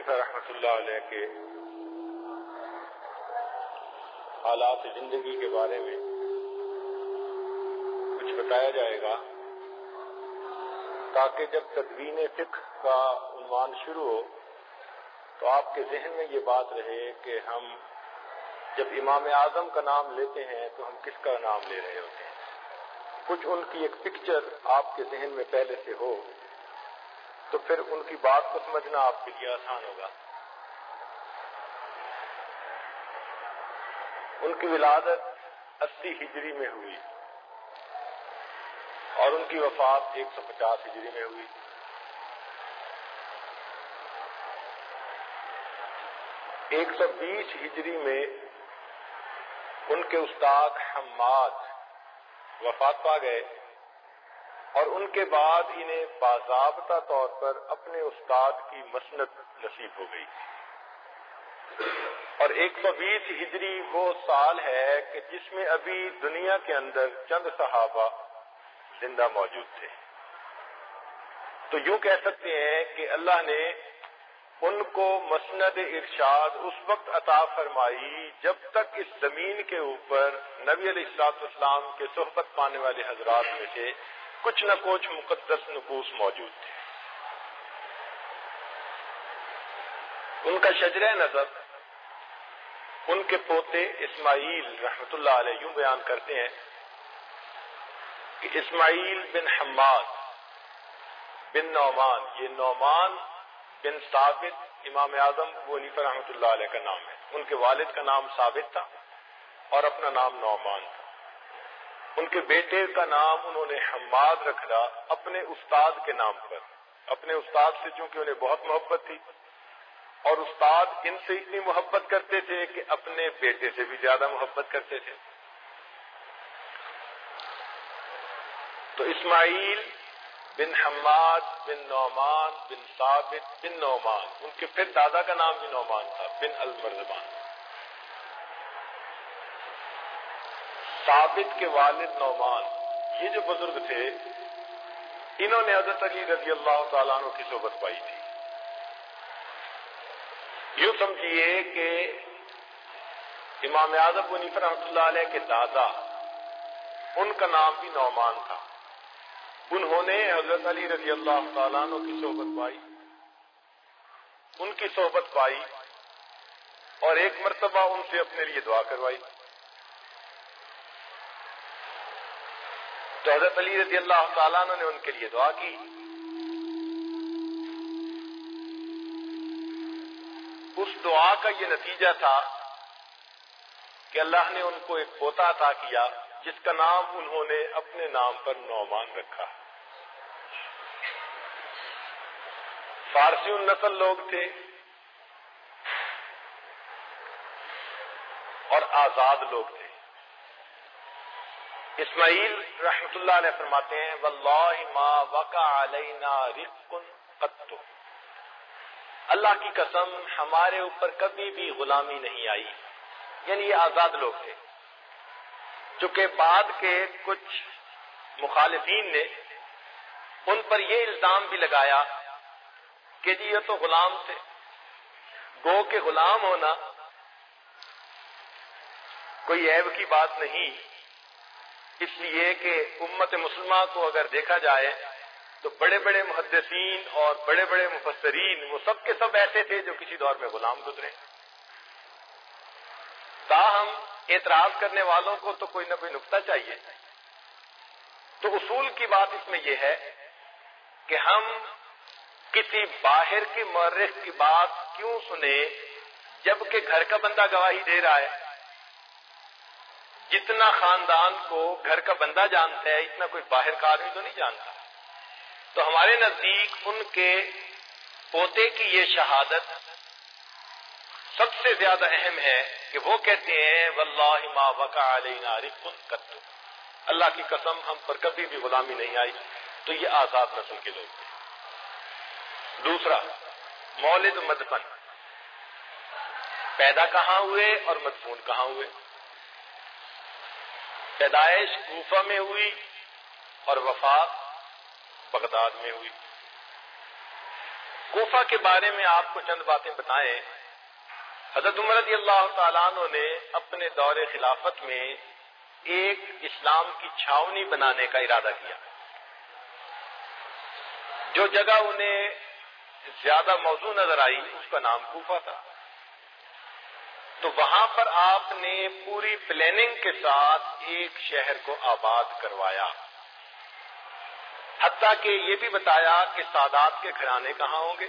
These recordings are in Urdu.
جی، ونیفا رحمۃ اللہ علیہ کے حالات زندگی کے بارے میں کچھ بتایا جائے گا تاکہ جب تدوین فقہ کا عنوان شروع ہو تو آپ کے ذہن میں یہ بات رہے کہ ہم جب امام اعظم کا نام لیتے ہیں تو ہم کس کا نام لے رہے ہوتے ہیں؟ کچھ ان کی ایک پکچر آپ کے ذہن میں پہلے سے ہو تو پھر ان کی بات کو سمجھنا آپ کے لیے آسان ہوگا۔ ان کی ولادت اسی ہجری میں ہوئی۔ اور ان کی وفات ایک سو پچاس ہجری میں ہوئی۔ ایک سو بیس ہجری میں ان کے استاد حماد وفات پا گئے۔ اور ان کے بعد انہیں باضابطہ طور پر اپنے استاد کی مسنت نصیب ہو گئی۔ اور ایک سو بیس ہجری وہ سال ہے کہ جس میں ابھی دنیا کے اندر چند صحابہ زندہ موجود تھے۔ تو یوں کہہ سکتے ہیں کہ اللہ نے ان کو مسند ارشاد اس وقت عطا فرمائی جب تک اس زمین کے اوپر نبی علیہ السلاط اسلام کے صحبت پانے والے حضرات میں سے کچھ نہ کچھ مقدس نقوص موجود تھے۔ ان کا شجر نظر ان کے پوتے اسماعیل رحمت اللہ علیہ یوں بیان کرتے ہیں کہ اسماعیل بن حماد بن نعمان، یہ نعمان بن ثابت، امام اعظم ونیف رحمۃ اللہ علیہ کا نام ہے۔ ان کے والد کا نام ثابت تھا اور اپنا نام نعمان تھا۔ ان کے بیٹے کا نام انہوں نے حماد رکھا اپنے استاد کے نام پر۔ اپنے استاد سے چونکہ انہیں بہت محبت تھی۔ اور استاد ان سے اتنی محبت کرتے تھے کہ اپنے بیٹے سے بھی زیادہ محبت کرتے تھے۔ تو اسماعیل بن حماد بن نعمان بن ثابت بن نعمان، ان کے پھر دادا کا نام بھی نعمان تھا، بن المرزبان۔ ثابت کے والد نعمان، یہ جو بزرگ تھے، انہوں نے حضرت علی رضی اللہ تعالیٰ عنہ کی صحبت پائی تھی۔ یوں سمجھیے کہ امام اعظم ونیف رحمۃ اللہ علیہ کے دادا، ان کا نام بھی نعمان تھا۔ انہوں نے حضرت علی رضی اللہ تعالیٰ عنہ کی صحبت پائی۔ ان کی صحبت پائی اور ایک مرتبہ ان سے اپنے لیے دعا کروائی۔ تو حضرت علی رضی اللہ تعالیٰ نے ان کے لیے دعا کی۔ اس دعا کا یہ نتیجہ تھا کہ اللہ نے ان کو ایک پوتا عطا کیا جس کا نام انہوں نے اپنے نام پر نعمان رکھا۔ فارسی النسل لوگ تھے۔ اور آزاد لوگ تھے۔ اسماعیل رحمت اللہ علیہ فرماتے ہیں، واللہ ما وقع علینا قط. اللہ کی قسم، ہمارے اوپر کبھی بھی غلامی نہیں آئی۔ یعنی یہ آزاد لوگ تھے۔ چونکہ بعد کے کچھ مخالفین نے ان پر یہ الزام بھی لگایا کہ جی یہ تو غلام تھے۔ گو کے غلام ہونا کوئی عیب کی بات نہیں۔ اس لیے کہ امت مسلمہ کو اگر دیکھا جائے تو بڑے بڑے محدثین اور بڑے بڑے مفسرین وہ سب کے سب ایسے تھے جو کسی دور میں غلام گزرے۔ تاہم، اعتراض کرنے والوں کو تو کوئی نہ کوئی نقطہ چاہیے۔ تو اصول کی بات اس میں یہ ہے کہ ہم کسی باہر کے مورخ کی بات کیوں سنے جبکہ گھر کا بندہ گواہی دے رہا ہے؟ جتنا خاندان کو گھر کا بندہ جانتا ہے اتنا کوئی باہر کا آدمی تو نہیں جانتا۔ تو ہمارے نزدیک ان کے پوتے کی یہ شہادت سب سے زیادہ اہم ہے کہ وہ کہتے ہیں، واللہ ما وقع علینا قط. اللہ کی قسم، ہم پر کبھی بھی غلامی نہیں آئی۔ تو یہ آزاد نسل کے لوگ تھے۔ دوسرا، مولد مدفن۔ پیدا کہاں ہوئے اور مدفون کہاں ہوئے؟ پیدائش کوفہ میں ہوئی اور وفات بغداد میں ہوئی۔ کوفہ کے بارے میں آپ کو چند باتیں بتائیں۔ حضرت عمر رضی اللہ تعالیٰ عنہ نے اپنے دور خلافت میں ایک اسلام کی چھاونی بنانے کا ارادہ کیا۔ جو جگہ انہیں زیادہ موضوع نظر آئی، اس کا نام کوفہ تھا۔ تو وہاں پر آپ نے پوری پلاننگ کے ساتھ ایک شہر کو آباد کروایا۔ حتیٰ کہ یہ بھی بتایا کہ سادات کے گھرانے کہاں ہوں گے؟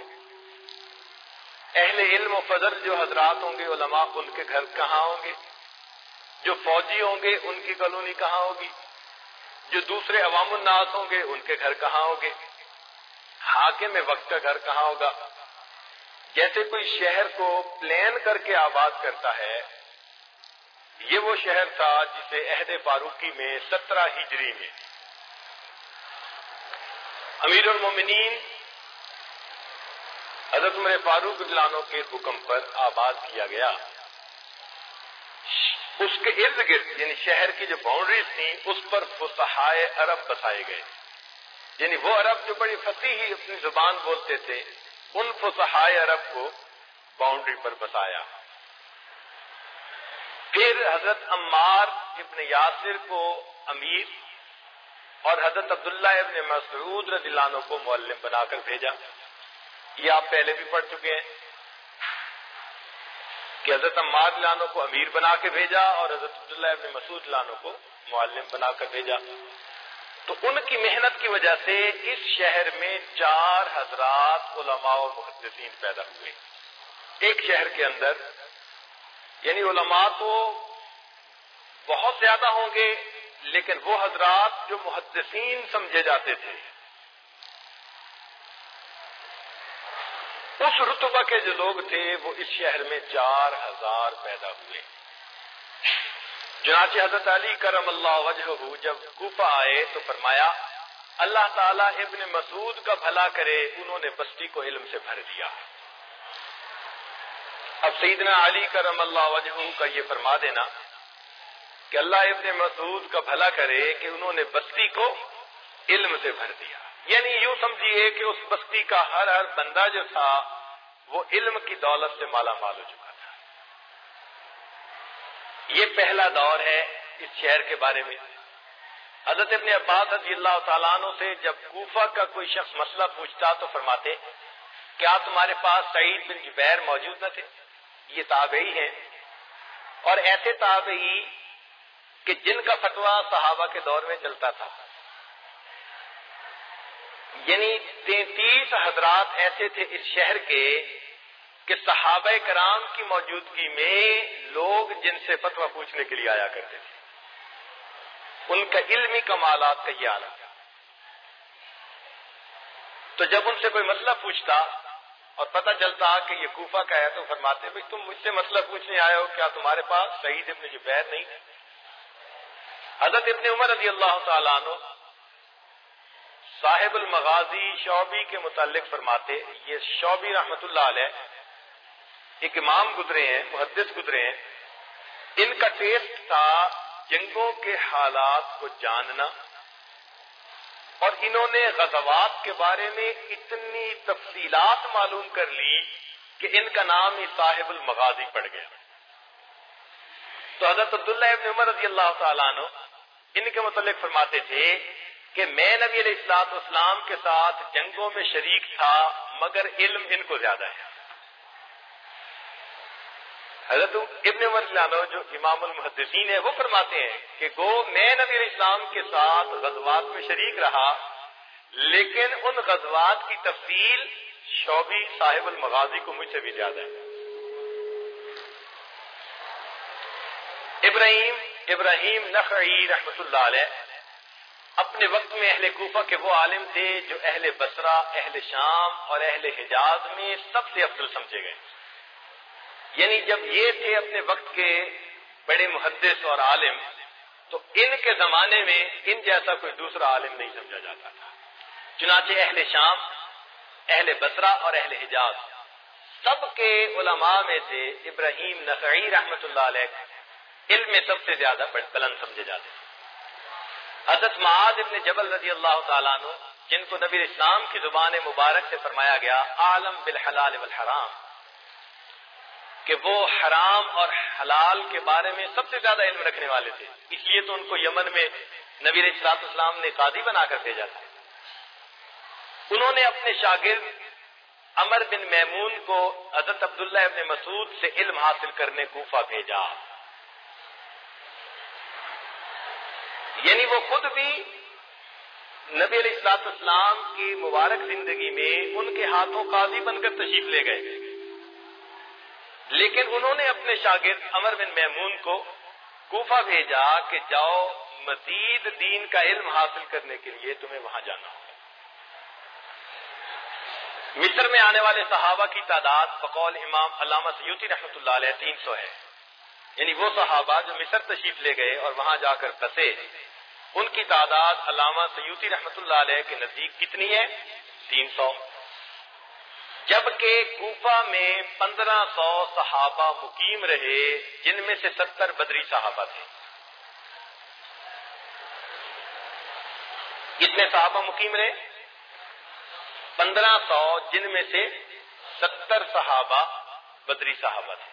اہل علم و فضل جو حضرات ہوں گے، علماء ان کے گھر کہاں ہوں گے؟ جو فوجی ہوں گے، ان کی کالونی کہاں ہوگی؟ جو دوسرے عوام الناس ہوں گے، ان کے گھر کہاں ہوں گے حاکم وقت کا گھر کہاں ہوگا؟ جیسے کوئی شہر کو پلان کر کے آباد کرتا ہے، یہ وہ شہر تھا جسے عہد فاروقی میں سترہ ہجری میں۔ امیر المومنین، حضرت عمر فاروق دلانوں کے حکم پر آباد کیا گیا۔ اس کے ارد گرد یعنی شہر کی جو باؤنڈریز تھیں، اس پر فسحائے عرب بسائے گئے۔ یعنی وہ عرب جو بڑی فصیح اپنی زبان بولتے تھے ان فسحائے عرب کو باؤنڈری پر بسایا پھر حضرت عمار ابن یاسر کو امیر اور حضرت عبداللہ ابن مسعود رضی اللہ عنہ کو معلم بنا کر بھیجا۔ یہ آپ پہلے بھی پڑھ چکے ہیں کہ حضرت عمار لانو کو امیر بنا کے بھیجا اور حضرت عبداللہ ابن مسعود لانو کو معلم بنا کر بھیجا۔ تو ان کی محنت کی وجہ سے اس شہر میں چار حضرات علماء اور محدثین پیدا ہوئے۔ ایک شہر کے اندر یعنی علماء تو بہت زیادہ ہوں گے، لیکن وہ حضرات جو محدثین سمجھے جاتے تھے۔ اس رتبہ کے جو لوگ تھے، وہ اس شہر میں چار ہزار پیدا ہوئے۔ چنانچہ حضرت علی کرم اللہ وجہ جب کوفہ آئے تو فرمایا، اللہ تعالیٰ ابن مسعود کا بھلا کرے، انہوں نے بستی کو علم سے بھر دیا۔ اب سیدنا علی کرم اللہ وجہ کا یہ فرما دینا کہ اللہ ابن مسعود کا بھلا کرے کہ انہوں نے بستی کو علم سے بھر دیا۔ یعنی یوں سمجھیے کہ اس بستی کا ہر ہر بندہ جو تھا، وہ علم کی دولت سے مالا مال ہو چکا۔ یہ پہلا دور ہے اس شہر کے بارے میں۔ حضرت ابن عباس رضی اللہ تعالیٰ عنہ سے جب کوفہ کا کوئی شخص مسئلہ پوچھتا تو فرماتے، کیا تمہارے پاس سعید بن جبیر موجود نہ تھے؟ یہ تابعی ہیں۔ اور ایسے تابعی کہ جن کا فتویٰ صحابہ کے دور میں چلتا تھا۔ یعنی تینتیس حضرات ایسے تھے اس شہر کے کہ صحابہ کرام کی موجودگی میں لوگ جن سے فتوا پوچھنے کے لیے آیا کرتے تھے۔ ان کا علمی کمالات کا یہ عالم۔ تو جب ان سے کوئی مسئلہ پوچھتا اور پتہ چلتا کہ یہ کوفہ کا ہے تو فرماتے بھائی تم مجھ سے مسئلہ پوچھنے آئے ہو، کیا تمہارے پاس شہید ابن جبیر نہیں؟ حضرت ابن عمر رضی اللہ تعالیٰ عنہ صاحب المغازی شعبی کے متعلق فرماتے، یہ شعبی رحمت اللہ علیہ ایک امام گزرے ہیں، محدث گزرے ہیں۔ ان کا ٹیسٹ تھا جنگوں کے حالات کو جاننا اور انہوں نے غزوات کے بارے میں اتنی تفصیلات معلوم کر لی کہ ان کا نام ہی صاحب المغازی پڑ گیا۔ تو حضرت عبداللہ ابن عمر رضی اللہ تعالیٰ عنہ ان کے متعلق فرماتے تھے کہ میں نبی علیہ السلاط اسلام کے ساتھ جنگوں میں شریک تھا، مگر علم ان کو زیادہ ہے۔ حضرت ابن عمر جو امام المحدثین ہے وہ فرماتے ہیں کہ گو میں نبی علیہ السلام کے ساتھ غزوات میں شریک رہا، لیکن ان غزوات کی تفصیل شعبی صاحب المغازی کو مجھ سے بھی زیادہ ہے۔ ابراہیم ابراہیم نخعی رحمت اللہ علیہ، اپنے وقت میں اہل کوفہ کے وہ عالم تھے جو اہل بسرا اہل شام اور اہل حجاز میں سب سے افضل سمجھے گئے۔ یعنی جب یہ تھے اپنے وقت کے بڑے محدث اور عالم، تو ان کے زمانے میں ان جیسا کوئی دوسرا عالم نہیں سمجھا جاتا تھا۔ چنانچہ اہل شام، اہل بسرا اور اہل حجاز، سب کے علماء میں سے ابراہیم نقعی رحمت اللہ علیہ علم میں سب سے زیادہ بلند سمجھے جاتے تھے۔ حضرت معاذ ابن جبل رضی اللہ تعالیٰ عنہ، جن کو نبی اسلام کی زبان مبارک سے فرمایا گیا، عالم بالحلال والحرام کہ وہ حرام اور حلال کے بارے میں سب سے زیادہ علم رکھنے والے تھے۔ اس لیے تو ان کو یمن میں نبی اسلام اسلام نے قاضی بنا کر بھیجا تھا۔ انہوں نے اپنے شاگرد امر بن میمون کو حضرت عبداللہ ابن مسعود سے علم حاصل کرنے کوفہ بھیجا۔ یعنی وہ خود بھی نبی علیہ السلاط اسلام کی مبارک زندگی میں ان کے ہاتھوں قاضی بن کر تشریف لے گئے۔ لیکن انہوں نے اپنے شاگرد امر بن میمون کو کوفہ بھیجا کہ جاؤ مزید دین کا علم حاصل کرنے کے لیے تمہیں وہاں جانا ہو مصر میں آنے والے صحابہ کی تعداد بقول امام علامہ سیوتی رحمۃ اللہ علیہ تین سو ہے۔ یعنی وہ صحابہ جو مصر تشریف لے گئے اور وہاں جا کر بسے ان کی تعداد علامہ سیوتی رحمۃ اللہ علیہ کے نزدیک کتنی ہے؟ تین سو۔ جبکہ کوفہ میں پندرہ سو صحابہ مقیم رہے، جن میں سے ستر بدری صحابہ تھے۔ کتنے صحابہ مقیم رہے؟ پندرہ سو، جن میں سے ستر صحابہ بدری صحابہ تھے۔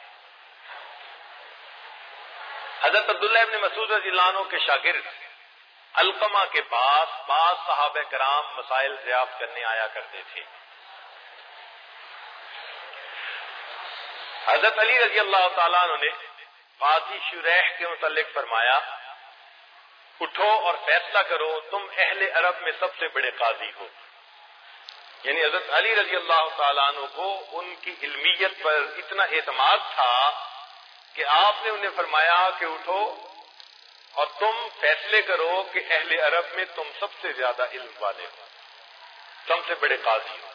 حضرت عبداللہ ابن مسعود رضی اللہ عنہ کے شاگرد القما کے پاس بعض صحابہ کرام مسائل دریافت کرنے آیا کرتے تھے۔ حضرت علی رضی اللہ تعالیٰ عنہ نے قاضی شریح کے متعلق فرمایا، اٹھو اور فیصلہ کرو تم اہل عرب میں سب سے بڑے قاضی ہو۔ یعنی حضرت علی رضی اللہ تعالیٰ عنہ کو ان کی علمیت پر اتنا اعتماد تھا کہ آپ نے انہیں فرمایا کہ اٹھو اور تم فیصلے کرو کہ اہل عرب میں تم سب سے زیادہ علم والے ہو، سب سے بڑے قاضی ہو۔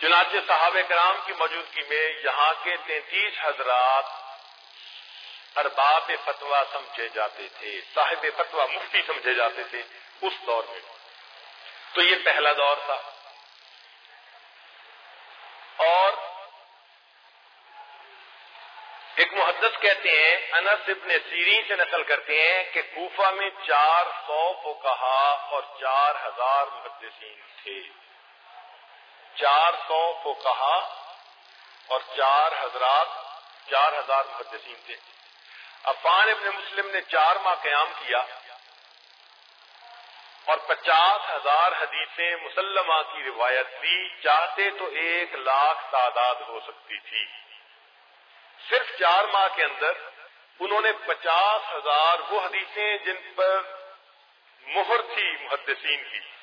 چنانچہ جی، صحابہ کرام کی موجودگی میں یہاں کے تینتیس حضرات ارباب فتوا سمجھے جاتے تھے، صاحب فتوا مفتی سمجھے جاتے تھے اس دور میں۔ تو یہ پہلا دور تھا۔ اور ایک محدث کہتے ہیں، انس ابن سیرین سے نقل کرتے ہیں کہ کوفہ میں چار سو کو کہا اور چار ہزار محدثین تھے۔ چار سو کو کہا اور چار حضرات، چار ہزار محدثین تھے۔ عفان ابن مسلم نے چار ماہ قیام کیا اور پچاس ہزار حدیثیں مسلمہ کی روایت دی، چاہتے تو ایک لاکھ تعداد ہو سکتی تھی۔ صرف چار ماہ کے اندر انہوں نے پچاس ہزار وہ حدیثیں جن پر مہر تھی محدثین کی۔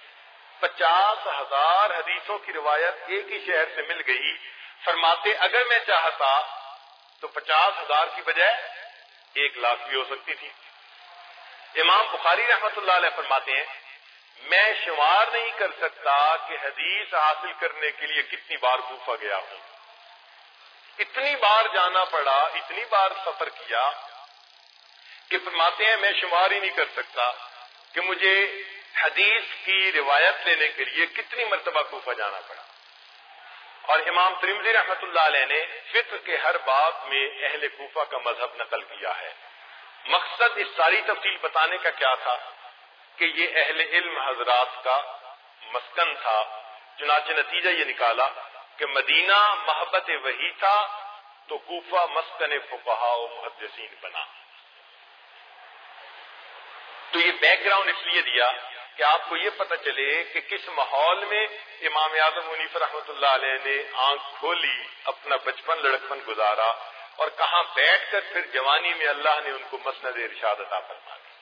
پچاس ہزار حدیثوں کی روایت ایک ہی شہر سے مل گئی۔ فرماتے، اگر میں چاہتا تو پچاس ہزار کی بجائے ایک لاکھ بھی ہو سکتی تھی۔ امام بخاری رحمت اللہ علیہ فرماتے ہیں، میں شمار نہیں کر سکتا کہ حدیث حاصل کرنے کے لیے کتنی بار کوفہ گیا ہوں۔ اتنی بار جانا پڑا، اتنی بار سفر کیا کہ فرماتے ہیں، میں شمار ہی نہیں کر سکتا کہ مجھے حدیث کی روایت لینے کے لیے کتنی مرتبہ کوفہ جانا پڑا۔ اور امام ترمزی رحمت اللہ علیہ نے فطر کے ہر باب میں اہل کوفہ کا مذہب نقل کیا ہے۔ مقصد اس ساری تفصیل بتانے کا کیا تھا کہ یہ اہل علم حضرات کا مسکن تھا۔ چنانچہ نتیجہ یہ نکالا کہ مدینہ محبت وہی تھا تو کوفہ مسکن فقہا و محدثین بنا۔ تو یہ بیک گراؤنڈ اس لیے دیا کہ آپ کو یہ پتہ چلے کہ کس ماحول میں امام اعظم منیف رحمۃ اللہ علیہ نے آنکھ کھولی، اپنا بچپن لڑکپن گزارا اور کہاں بیٹھ کر پھر جوانی میں اللہ نے ان کو مسند ارشاد عطا فرما دی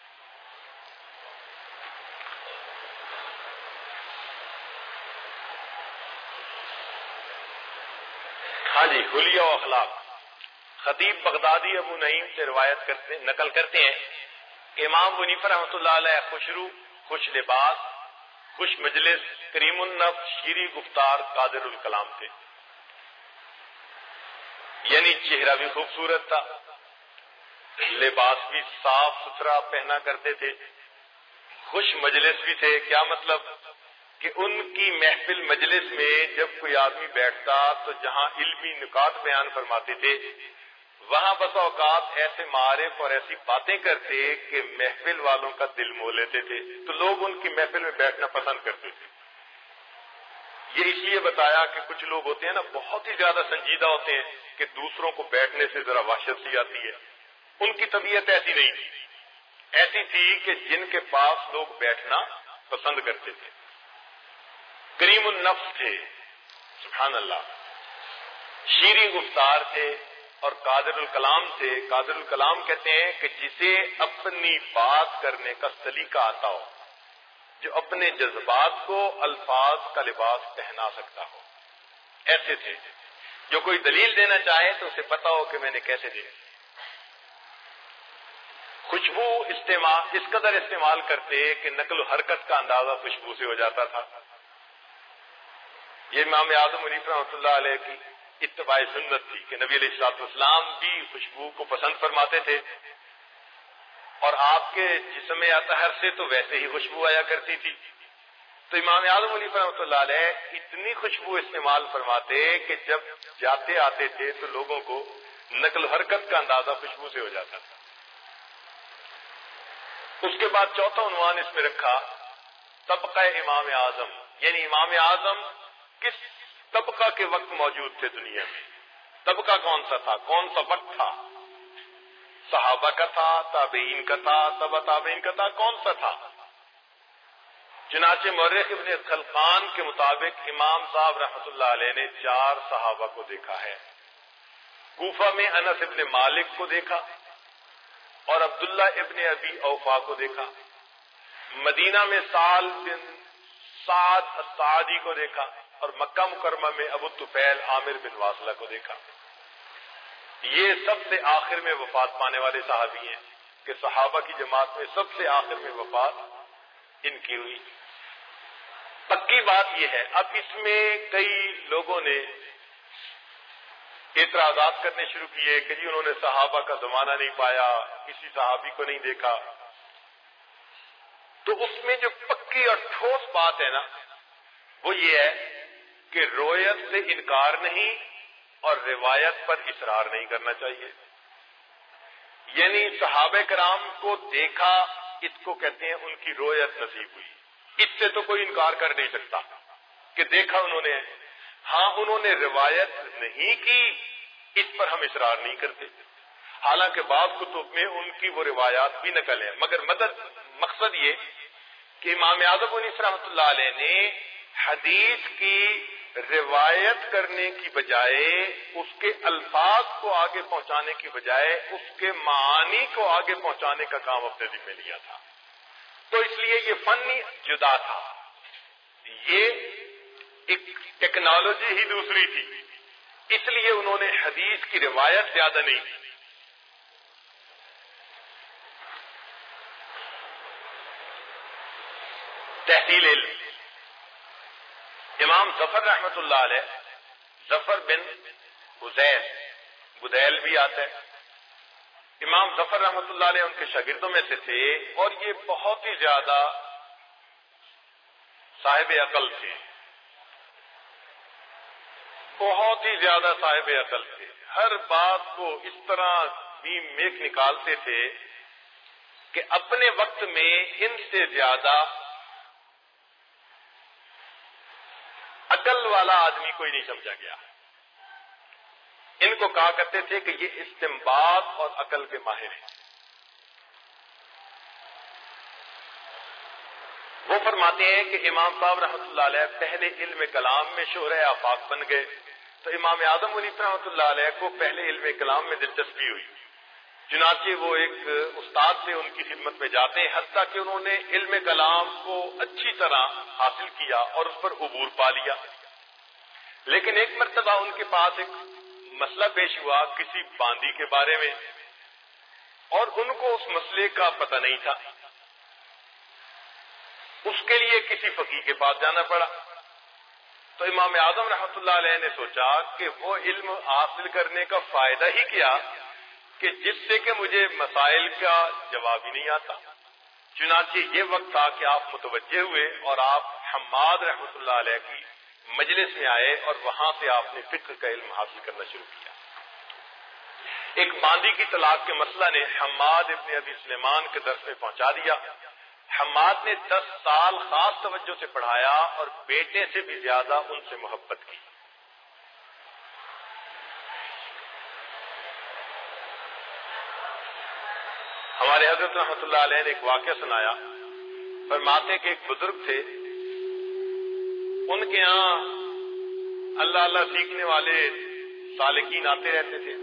ہاں جی حلیہ و اخلاق۔ خطیب بغدادی ابو نعیم سے روایت کرتے، نقل کرتے ہیں کہ امام منیف رحمۃ اللہ علیہ خوشرو خوش لباس، خوش مجلس، کریم النف شیری گفتار، قادر الکلام تھے۔ یعنی چہرہ بھی خوبصورت تھا۔ لباس بھی صاف ستھرا پہنا کرتے تھے۔ خوش مجلس بھی تھے۔ کیا مطلب؟ کہ ان کی محفل مجلس میں جب کوئی آدمی بیٹھتا تو جہاں علمی نکات بیان فرماتے تھے وہاں بس اوقات ایسے معارف اور ایسی باتیں کرتے کہ محفل والوں کا دل مو لیتے تھے۔ تو لوگ ان کی محفل میں بیٹھنا پسند کرتے تھے۔ یہ اس لیے بتایا کہ کچھ لوگ ہوتے ہیں نا، بہت ہی زیادہ سنجیدہ ہوتے ہیں کہ دوسروں کو بیٹھنے سے ذرا وحشت سی آتی ہے۔ ان کی طبیعت ایسی نہیں۔ تھی ایسی تھی کہ جن کے پاس لوگ بیٹھنا پسند کرتے تھے۔ کریم النفس تھے۔ سبحان اللہ۔ شیریں گفتار تھے۔ اور قادر الکلام تھے قادر الکلام کہتے ہیں کہ جسے اپنی بات کرنے کا سلیقہ آتا ہو، جو اپنے جذبات کو الفاظ کا لباس پہنا سکتا ہو۔ ایسے تھے۔ جو کوئی دلیل دینا چاہے تو اسے پتا ہو کہ میں نے کیسے دے خوشبو استعمال، اس قدر استعمال کرتے کہ نقل و حرکت کا اندازہ خوشبو سے ہو جاتا تھا۔ یہ امام اعظم علی رحمۃ اللہ علیہ کی اتباع سنت تھی کہ نبی علیہ السلاط اسلام بھی خوشبو کو پسند فرماتے تھے۔ اور آپ کے جسم اطہر سے تو ویسے ہی خوشبو آیا کرتی تھی۔ تو امام اعظم علی رحمۃ اللہ علیہ اتنی خوشبو استعمال فرماتے کہ جب جاتے آتے تھے تو لوگوں کو نقل حرکت کا اندازہ خوشبو سے ہو جاتا تھا۔ اس کے بعد چوتھا عنوان اس میں رکھا، طبقہ امام اعظم یعنی امام اعظم کس طبقہ کے وقت موجود تھے دنیا میں۔ طبقہ کون سا تھا؟ کون سا وقت تھا؟ صحابہ کا تھا، تابعین کا تھا تبا تابعین کا تھا، کون سا تھا؟ چنانچہ مورخ ابن خلقان کے مطابق امام صاحب رحمت اللہ علیہ نے چار صحابہ کو دیکھا ہے۔ کوفہ میں انس ابن مالک کو دیکھا اور عبداللہ ابن ابی اوفا کو دیکھا۔ مدینہ میں سال بن سعد السعدی کو دیکھا۔ اور مکہ مکرمہ میں ابو توفیل عامر بن واسلہ کو دیکھا۔ یہ سب سے آخر میں وفات پانے والے صحابی ہیں کہ صحابہ کی جماعت میں سب سے آخر میں وفات ان کی ہوئی۔ پکی بات یہ ہے، اب اس میں کئی لوگوں نے اعتراضات کرنے شروع کیے کہ جی انہوں نے صحابہ کا زمانہ نہیں پایا، کسی صحابی کو نہیں دیکھا۔ تو اس میں جو پکی اور ٹھوس بات ہے نا، وہ یہ ہے کہ رویت سے انکار نہیں اور روایت پر اصرار نہیں کرنا چاہیے۔ یعنی صحابہ کرام کو دیکھا، اس کو کہتے ہیں ان کی رویت نصیب ہوئی۔ اس سے تو کوئی انکار کر نہیں سکتا کہ دیکھا انہوں نے۔ ہاں انہوں نے روایت نہیں کی، اس پر ہم اصرار نہیں کرتے۔ حالانکہ بعض کتب میں ان کی وہ روایات بھی نقل ہیں۔ مگر مدد مقصد یہ کہ امام اعظم علیہ رحمۃ اللہ علیہ نے حدیث کی روایت کرنے کی بجائے، اس کے الفاظ کو آگے پہنچانے کی بجائے، اس کے معانی کو آگے پہنچانے کا کام اپنے دن میں لیا تھا۔ تو اس لیے یہ فن جدا تھا۔ یہ ایک ٹیکنالوجی ہی دوسری تھی۔ اس لیے انہوں نے حدیث کی روایت زیادہ نہیں کی۔ تحصیل علم۔ امام ظفر رحمت اللہ علیہ، ظفر بن حزیل بدیل بھی آتا ہے امام ظفر رحمت اللہ علیہ ان کے شاگردوں میں سے تھے اور یہ بہت ہی زیادہ صاحب عقل تھے۔ بہت ہی زیادہ صاحب عقل تھے۔ ہر بات کو اس طرح بھی میک نکالتے تھے کہ اپنے وقت میں ان سے زیادہ عقل والا آدمی کوئی نہیں سمجھا گیا۔ ان کو کہا کرتے تھے کہ یہ استمباد اور عقل کے ماہر ہیں۔ وہ فرماتے ہیں کہ امام صاحب رحمۃ اللہ علیہ پہلے علم کلام میں شہر آفاق بن گئے۔ تو امام اعظم علی رحمۃ اللہ علیہ کو پہلے علم کلام میں دلچسپی ہوئی۔ چنانچہ وہ ایک استاد سے ان کی خدمت میں جاتے ہیں، حتیٰ کہ انہوں نے علم کلام کو اچھی طرح حاصل کیا اور اس پر عبور پا لیا۔ لیکن ایک مرتبہ ان کے پاس ایک مسئلہ پیش ہوا کسی باندی کے بارے میں اور ان کو اس مسئلے کا پتہ نہیں تھا۔ اس کے لیے کسی فقی کے پاس جانا پڑا۔ تو امام اعظم رحمت اللہ علیہ نے سوچا کہ وہ علم حاصل کرنے کا فائدہ ہی کیا کہ جس سے کہ مجھے مسائل کا جواب ہی نہیں آتا۔ چنانچہ یہ وقت تھا کہ آپ متوجہ ہوئے اور آپ حماد رحمۃ اللہ علیہ کی مجلس میں آئے اور وہاں سے آپ نے فکر کا علم حاصل کرنا شروع کیا۔ ایک باندی کی طلاق کے مسئلہ نے حماد ابن ابی سلیمان کے درس میں پہنچا دیا۔ حماد نے دس سال خاص توجہ سے پڑھایا اور بیٹے سے بھی زیادہ ان سے محبت کی۔ ہمارے حضرت رحمۃ اللہ علیہ نے ایک واقعہ سنایا۔ فرماتے کہ ایک بزرگ تھے۔ ان کے ہاں اللہ اللہ سیکھنے والے سالکین آتے رہتے تھے۔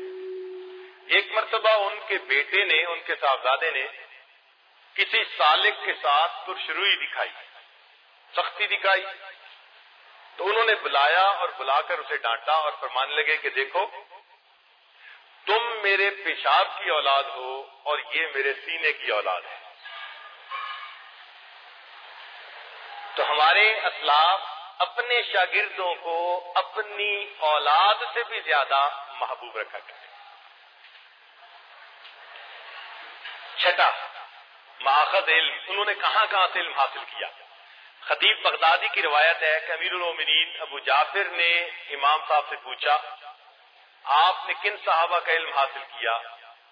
ایک مرتبہ ان کے بیٹے نے، ان کے صاحبزادے نے کسی سالک کے ساتھ ترشروئی دکھائی، سختی دکھائی۔ تو انہوں نے بلایا اور بلا کر اسے ڈانٹا اور فرمانے لگے کہ دیکھو تم میرے پیشاب کی اولاد ہو اور یہ میرے سینے کی اولاد ہے۔ تو ہمارے اسلاف اپنے شاگردوں کو اپنی اولاد سے بھی زیادہ محبوب رکھا کرتے چھٹا، ماخذ علم، انہوں نے کہاں کہاں سے علم حاصل کیا؟ خطیب بغدادی کی روایت ہے کہ امیر المومنین ابو جعفر نے امام صاحب سے پوچھا آپ نے کن صحابہ کا علم حاصل کیا؟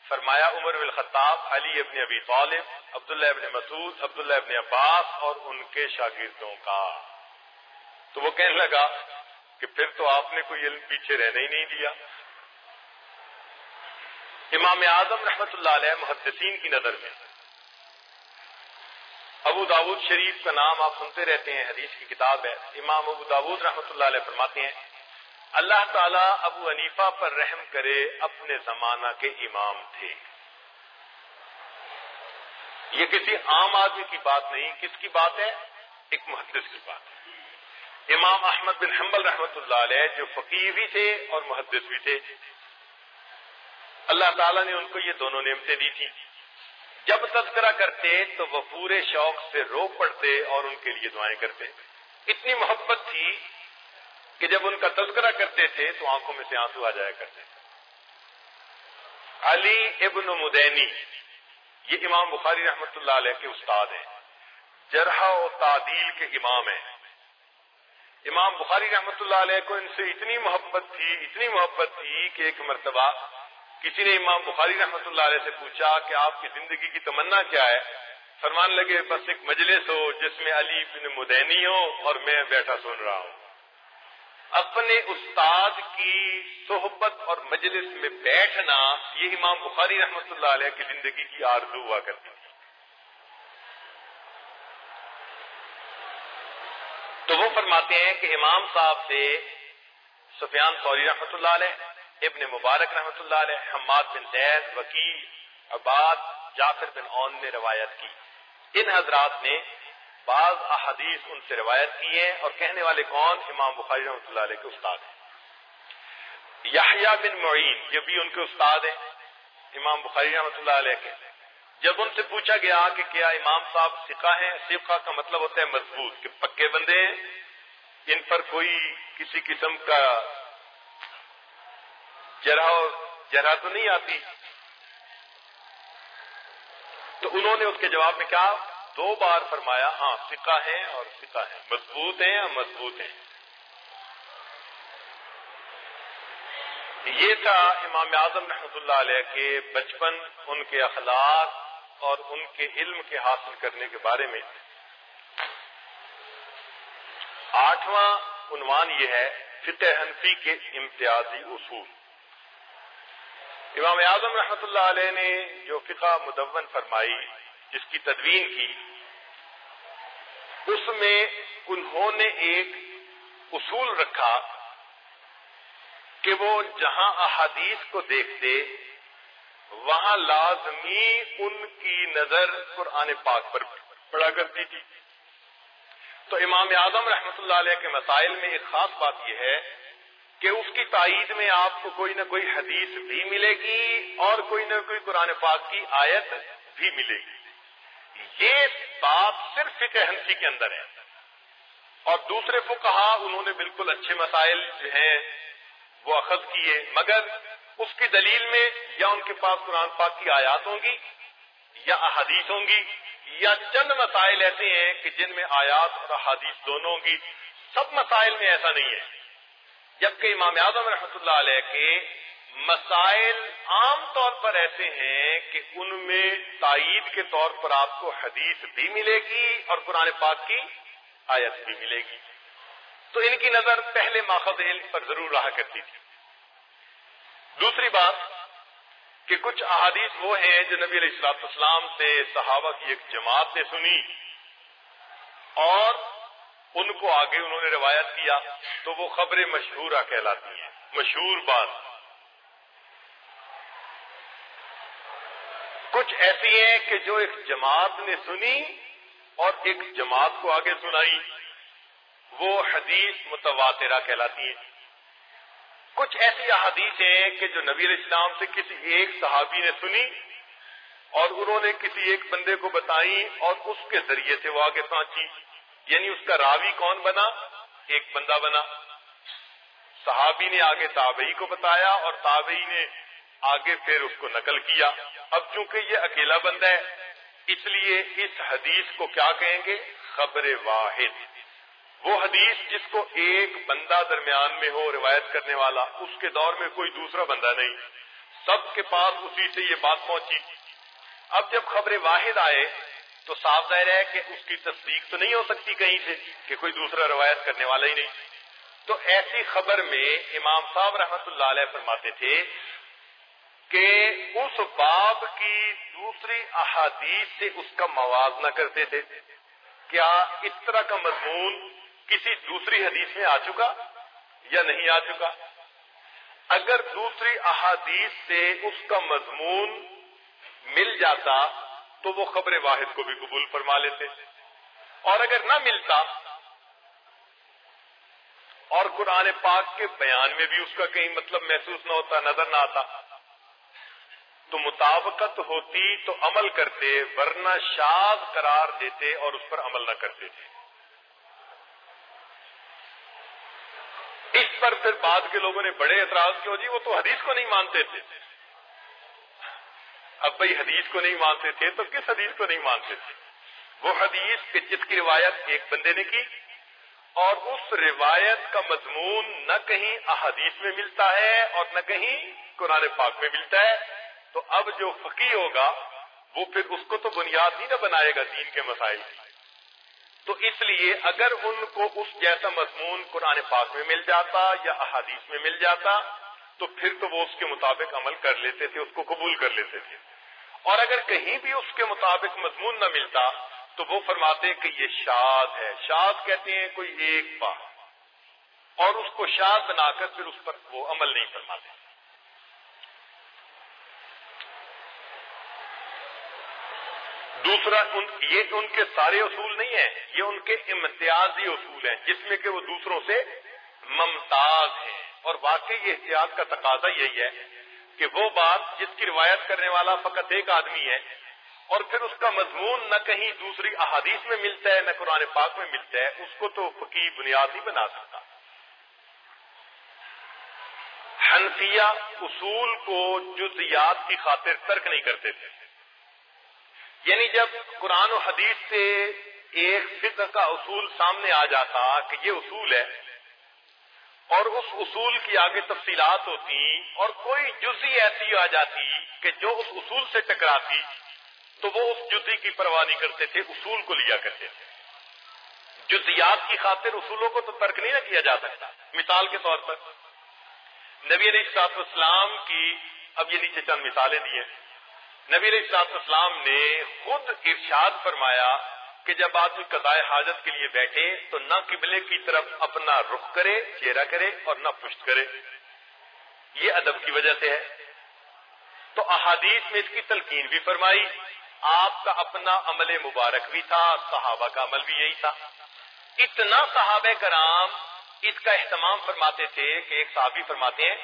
فرمایا عمر الخطاب، علی ابن ابی طالب، عبداللہ ابن مسعود، عبداللہ ابن عباس اور ان کے شاگردوں کا۔ تو وہ کہنے لگا کہ پھر تو آپ نے کوئی علم پیچھے رہنے ہی نہیں دیا۔ امام اعظم رحمت اللہ علیہ محدثین کی نظر میں۔ ابو داود شریف کا نام آپ سنتے رہتے ہیں، حدیث کی کتاب ہے۔ امام ابو داود رحمت اللہ علیہ فرماتے ہیں اللہ تعالیٰ ابو عنیفا پر رحم کرے اپنے زمانہ کے امام تھے۔ یہ کسی عام آدمی کی بات نہیں، کس کی بات ہے؟ ایک محدث کی بات ہے۔ امام احمد بن حنبل رحمت اللہ علیہ جو فقیر بھی تھے اور محدث بھی تھے۔ اللہ تعالیٰ نے ان کو یہ دونوں نعمتیں دی تھی جب تذکرہ کرتے تو وہ پورے شوق سے رو پڑتے اور ان کے لیے دعائیں کرتے۔ اتنی محبت تھی کہ جب ان کا تذکرہ کرتے تھے تو آنکھوں میں سے آنسو آ جایا کرتے تھے۔ علی ابن مدینی، یہ امام بخاری رحمت اللہ علیہ کے استاد ہیں۔ جرح و تعدیل کے امام ہیں۔ امام بخاری رحمت اللہ علیہ کو ان سے اتنی محبت تھی، اتنی محبت تھی کہ ایک مرتبہ کسی نے امام بخاری رحمت اللہ علیہ سے پوچھا کہ آپ کی زندگی کی تمنا کیا ہے؟ فرمان لگے، بس ایک مجلس ہو جس میں علی بن مدینی ہو اور میں بیٹھا سن رہا ہوں۔ اپنے استاد کی صحبت اور مجلس میں بیٹھنا، یہ امام بخاری رحمت اللہ علیہ کی زندگی کی آرزو ہوا کرتی تھی۔ تو وہ فرماتے ہیں کہ امام صاحب سے سفیان سوری رحمت اللہ علیہ، ابن مبارک رحمۃ اللہ علیہ، حماد بن زید، وکیل، عباد، جعفر بن اون نے روایت کی۔ ان حضرات نے بعض احادیث ان سے روایت کی ہے اور کہنے والے کون؟ امام بخاری رحمۃ اللہ علیہ کے استاد ہیں۔ یحییٰ بن معین، یہ بھی ان کے استاد ہیں۔ امام بخاری رحمۃ اللہ علیہ کے۔ جب ان سے پوچھا گیا کہ کیا امام صاحب سکھا ہیں سکھا کا مطلب ہوتا ہے مضبوط، کہ پکے بندے ہیں، ان پر کوئی کسی قسم کا جرا جرا تو نہیں آتی؟ تو انہوں نے اس کے جواب میں کیا دو بار فرمایا ہاں فقہ ہیں اور فقہ ہیں مضبوط ہیں اور مضبوط ہیں؟ یہ تھا امام اعظم رحمۃ اللہ علیہ کے بچپن، ان کے اخلاق اور ان کے علم کے حاصل کرنے کے بارے میں۔ آٹھواں عنوان یہ ہے، فقہ حنفی کے امتیازی اصول۔ امام اعظم رحمۃ اللہ علیہ نے جو فقہ مدون فرمائی جس کی تدوین کی، اس میں انہوں نے ایک اصول رکھا کہ وہ جہاں احادیث کو دیکھتے، وہاں لازمی ان کی نظر قرآن پاک پر پڑا کرتی تھی۔ تو امام اعظم رحمۃ اللہ علیہ کے مسائل میں ایک خاص بات یہ ہے کہ اس کی تائید میں آپ کو کوئی نہ کوئی حدیث بھی ملے گی اور کوئی نہ کوئی قرآن پاک کی آیت بھی ملے گی۔ یہ بات صرف فکر حنفی کے اندر ہے۔ اور دوسرے کو کہا انہوں نے بالکل اچھے مسائل جو ہیں وہ اخذ کیے، مگر اس کی دلیل میں یا ان کے پاس قرآن پاک کی آیات ہوں گی، یا احادیث ہوں گی، یا چند مسائل ایسے ہیں کہ جن میں آیات اور احادیث دونوں ہوں گی۔ سب مسائل میں ایسا نہیں ہے۔ جبکہ امام اعظم رحمۃ اللہ علیہ کے مسائل عام طور پر ایسے ہیں کہ ان میں تائید کے طور پر آپ کو حدیث بھی ملے گی اور قرآن پاک کی آیت بھی ملے گی۔ تو ان کی نظر پہلے ماخذ علم پر ضرور رہا کرتی تھی۔ دوسری بات کہ کچھ احادیث وہ ہیں جو نبی علیہ السلاط اسلام سے صحابہ کی ایک جماعت نے سنی اور ان کو آگے انہوں نے روایت کیا تو وہ خبریں مشہورہ کہلاتی ہیں، مشہور بات۔ کچھ ایسی ہیں کہ جو ایک جماعت نے سنی اور ایک جماعت کو آگے سنائی۔ وہ حدیث متواترہ کہلاتی ہیں۔ کچھ ایسی احادیث ہیں کہ جو نبی علیہ السلام سے کسی ایک صحابی نے سنی اور انہوں نے کسی ایک بندے کو بتائی اور اس کے ذریعے سے وہ آگے پہنچی یعنی اس کا راوی کون بنا؟ ایک بندہ بنا۔ صحابی نے آگے تابعی کو بتایا اور تابعی نے آگے پھر اس کو نقل کیا۔ اب چونکہ یہ اکیلا بندہ ہے، اس لیے اس حدیث کو کیا کہیں گے؟ خبر واحد۔ وہ حدیث جس کو ایک بندہ درمیان میں ہو روایت کرنے والا، اس کے دور میں کوئی دوسرا بندہ نہیں۔ سب کے پاس اسی سے یہ بات پہنچی۔ اب جب خبر واحد آئے، تو صاف ظاہر ہے کہ اس کی تصدیق تو نہیں ہو سکتی کہیں سے کہ کوئی دوسرا روایت کرنے والا ہی نہیں۔ تو ایسی خبر میں امام صاحب رحمت اللہ علیہ فرماتے تھے کہ اس باب کی دوسری احادیث سے اس کا موازنہ کرتے تھے۔ کیا اس طرح کا مضمون کسی دوسری حدیث میں آ چکا یا نہیں آ چکا؟ اگر دوسری احادیث سے اس کا مضمون مل جاتا تو وہ خبر واحد کو بھی قبول فرما لیتے۔ اور اگر نہ ملتا اور قرآن پاک کے بیان میں بھی اس کا کہیں مطلب محسوس نہ ہوتا، نظر نہ آتا تو مطابقت ہوتی تو عمل کرتے، ورنہ شاد قرار دیتے اور اس پر عمل نہ کرتے تھے۔ اس پر پھر بعد کے لوگوں نے بڑے اعتراض کیوں؟ جی وہ تو حدیث کو نہیں مانتے تھے۔ اب بھائی حدیث کو نہیں مانتے تھے تو کس حدیث کو نہیں مانتے تھے؟ وہ حدیث کہ جس کی روایت ایک بندے نے کی اور اس روایت کا مضمون نہ کہیں احادیث میں ملتا ہے اور نہ کہیں قرآن پاک میں ملتا ہے۔ تو اب جو فقی ہوگا، وہ پھر اس کو تو بنیاد ہی نہ بنائے گا دین کے مسائل کی۔ تو اس لیے اگر ان کو اس جیسا مضمون قرآن پاک میں مل جاتا یا احادیث میں مل جاتا، تو پھر تو وہ اس کے مطابق عمل کر لیتے تھے، اس کو قبول کر لیتے تھے۔ اور اگر کہیں بھی اس کے مطابق مضمون نہ ملتا، تو وہ فرماتے کہ یہ شاد ہے۔ شاد کہتے ہیں کوئی ایک بات اور اس کو شاد بنا کر پھر اس پر وہ عمل نہیں فرماتے۔ دوسرا ان یہ ان کے سارے اصول نہیں ہیں، یہ ان کے امتیازی اصول ہیں، جس میں کہ وہ دوسروں سے ممتاز ہیں۔ اور واقعی یہ احتیاط کا تقاضا یہی ہے کہ وہ بات جس کی روایت کرنے والا فقط ایک آدمی ہے، اور پھر اس کا مضمون نہ کہیں دوسری احادیث میں ملتا ہے، نہ قرآن پاک میں ملتا ہے، اس کو تو فقی بنیاد نہیں بنا سکتا۔ حنفیہ اصول کو جزیات کی خاطر ترک نہیں کرتے تھے۔ یعنی جب قرآن و حدیث سے ایک فقہ کا اصول سامنے آ جاتا کہ یہ اصول ہے، اور اس اصول کی آگے تفصیلات ہوتی اور کوئی جزی ایسی آ جاتی کہ جو اس اصول سے ٹکراتی، تو وہ اس جزی کی پرواہ نہیں کرتے تھے، اصول کو لیا کرتے تھے۔ جزیات کی خاطر اصولوں کو تو ترک نہیں نہ کیا جا سکتا۔ مثال کے طور پر، نبی علیہ السلاط اسلام کی، اب یہ نیچے چند مثالیں دی ہیں۔ نبی علیہ السلاط اسلام نے خود ارشاد فرمایا کہ جب آدمی قضائے حاجت کے لیے بیٹھے تو نہ قبلے کی طرف اپنا رخ کرے، چہرہ کرے اور نہ پشت کرے۔ یہ ادب کی وجہ سے ہے۔ تو احادیث میں اس کی تلقین بھی فرمائی۔ آپ کا اپنا عمل مبارک بھی تھا، صحابہ کا عمل بھی یہی تھا۔ اتنا صحابہ کرام اس کا اہتمام فرماتے تھے کہ ایک صحابی فرماتے ہیں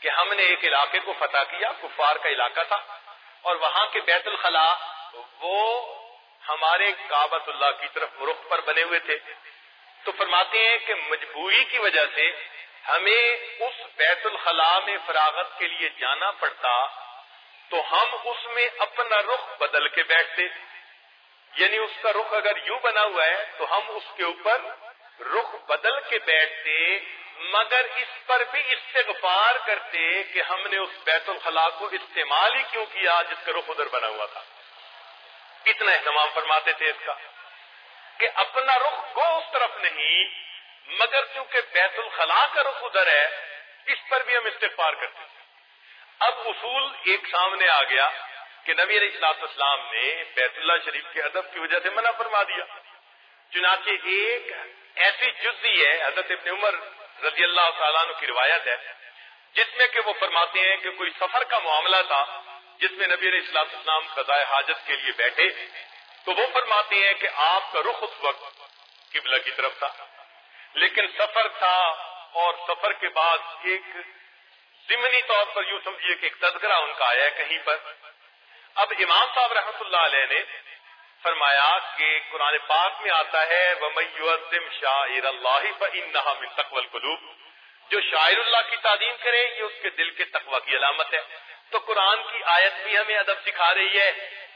کہ ہم نے ایک علاقے کو فتح کیا، کفار کا علاقہ تھا۔ اور وہاں کے بیت الخلاء وہ ہمارے کابت اللہ کی طرف رخ پر بنے ہوئے تھے۔ تو فرماتے ہیں کہ مجبوری کی وجہ سے ہمیں اس بیت الخلاء میں فراغت کے لیے جانا پڑتا تو ہم اس میں اپنا رخ بدل کے بیٹھتے۔ یعنی اس کا رخ اگر یوں بنا ہوا ہے تو ہم اس کے اوپر رخ بدل کے بیٹھتے مگر اس پر بھی استغفار کرتے کہ ہم نے اس بیت الخلاء کو استعمال ہی کیوں کیا جس کا رخ ادھر بنا ہوا تھا۔ اتنا اہتمام فرماتے تھے اس کا کہ اپنا رخ گو اس طرف نہیں، مگر کیونکہ بیت الخلاء کا رخ ادھر ہے، اس پر بھی ہم استغفار کرتے تھے۔ اب اصول ایک سامنے آ گیا کہ نبی علیہ السلاط اسلام نے بیت اللہ شریف کے ادب کی وجہ سے منع فرما دیا۔ چنانچہ ایک ایسی جزی ہے، حضرت ابن عمر رضی اللہ تعالیٰ عنہ کی روایت ہے، جس میں کہ وہ فرماتے ہیں کہ کوئی سفر کا معاملہ تھا، جس میں نبی علیہ السلاط اسلام قضاء حاجت کے لیے بیٹھے، تو وہ فرماتے ہیں کہ آپ کا رخ اس وقت قبلہ کی طرف تھا۔ لیکن سفر تھا اور سفر کے بعد ایک ضمنی طور پر یوں سمجھیے کہ ایک تذکرہ ان کا آیا ہے کہیں پر۔ اب امام صاحب رحمۃ اللہ علیہ نے فرمایا کہ قرآن پاک میں آتا ہے شاعر اللہ تقول قلوب جو شاعر اللہ کی تعلیم کرے، یہ اس کے دل کے تقوی کی علامت ہے۔ تو قرآن کی آیت بھی ہمیں ادب سکھا رہی ہے۔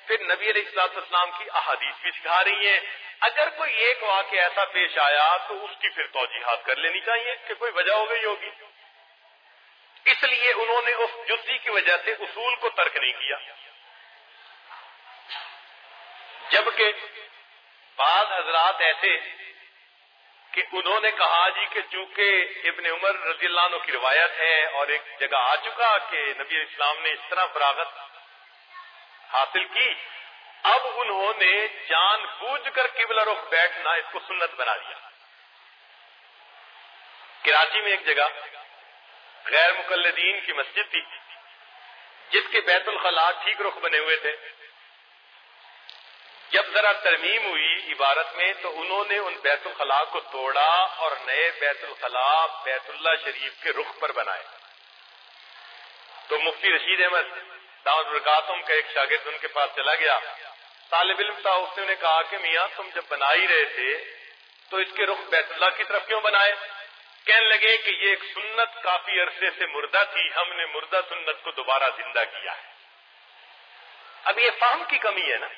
پھر نبی علیہ السلاط اسلام کی احادیث بھی سکھا رہی ہیں۔ اگر کوئی ایک واقعہ ایسا پیش آیا، تو اس کی پھر توجیحات کر لینی چاہیے کہ کوئی وجہ ہو گئی ہوگی۔ اس لیے انہوں نے اس جزی کی وجہ سے اصول کو ترک نہیں کیا۔ جبکہ بعض حضرات ایسے کہ انہوں نے کہا جی کہ چونکہ ابن عمر رضی اللہ عنہ کی روایت ہے اور ایک جگہ آ چکا کہ نبی اسلام نے اس طرح فراغت حاصل کی، اب انہوں نے جان بوجھ کر قبل رخ بیٹھنا، اس کو سنت بنا دیا۔ کراچی میں ایک جگہ غیر مقلدین کی مسجد تھی، جس کے بیت الخلاء ٹھیک رخ بنے ہوئے تھے۔ جب ذرا ترمیم ہوئی عبارت میں تو انہوں نے ان بیت الخلاء کو توڑا اور نئے بیت الخلاء بیت اللہ شریف کے رخ پر بنائے۔ تو مفتی رشید احمد دعوت برکاتم کا ایک شاگرد ان کے پاس چلا گیا۔ طالب علم تھا، اس نے کہا کہ میاں، تم جب بنا ہی رہے تھے تو اس کے رخ بیت اللہ کی طرف کیوں بنائے؟ کہنے لگے کہ یہ ایک سنت کافی عرصے سے مردہ تھی، ہم نے مردہ سنت کو دوبارہ زندہ کیا ہے۔ اب یہ فہم کی کمی ہے نا؟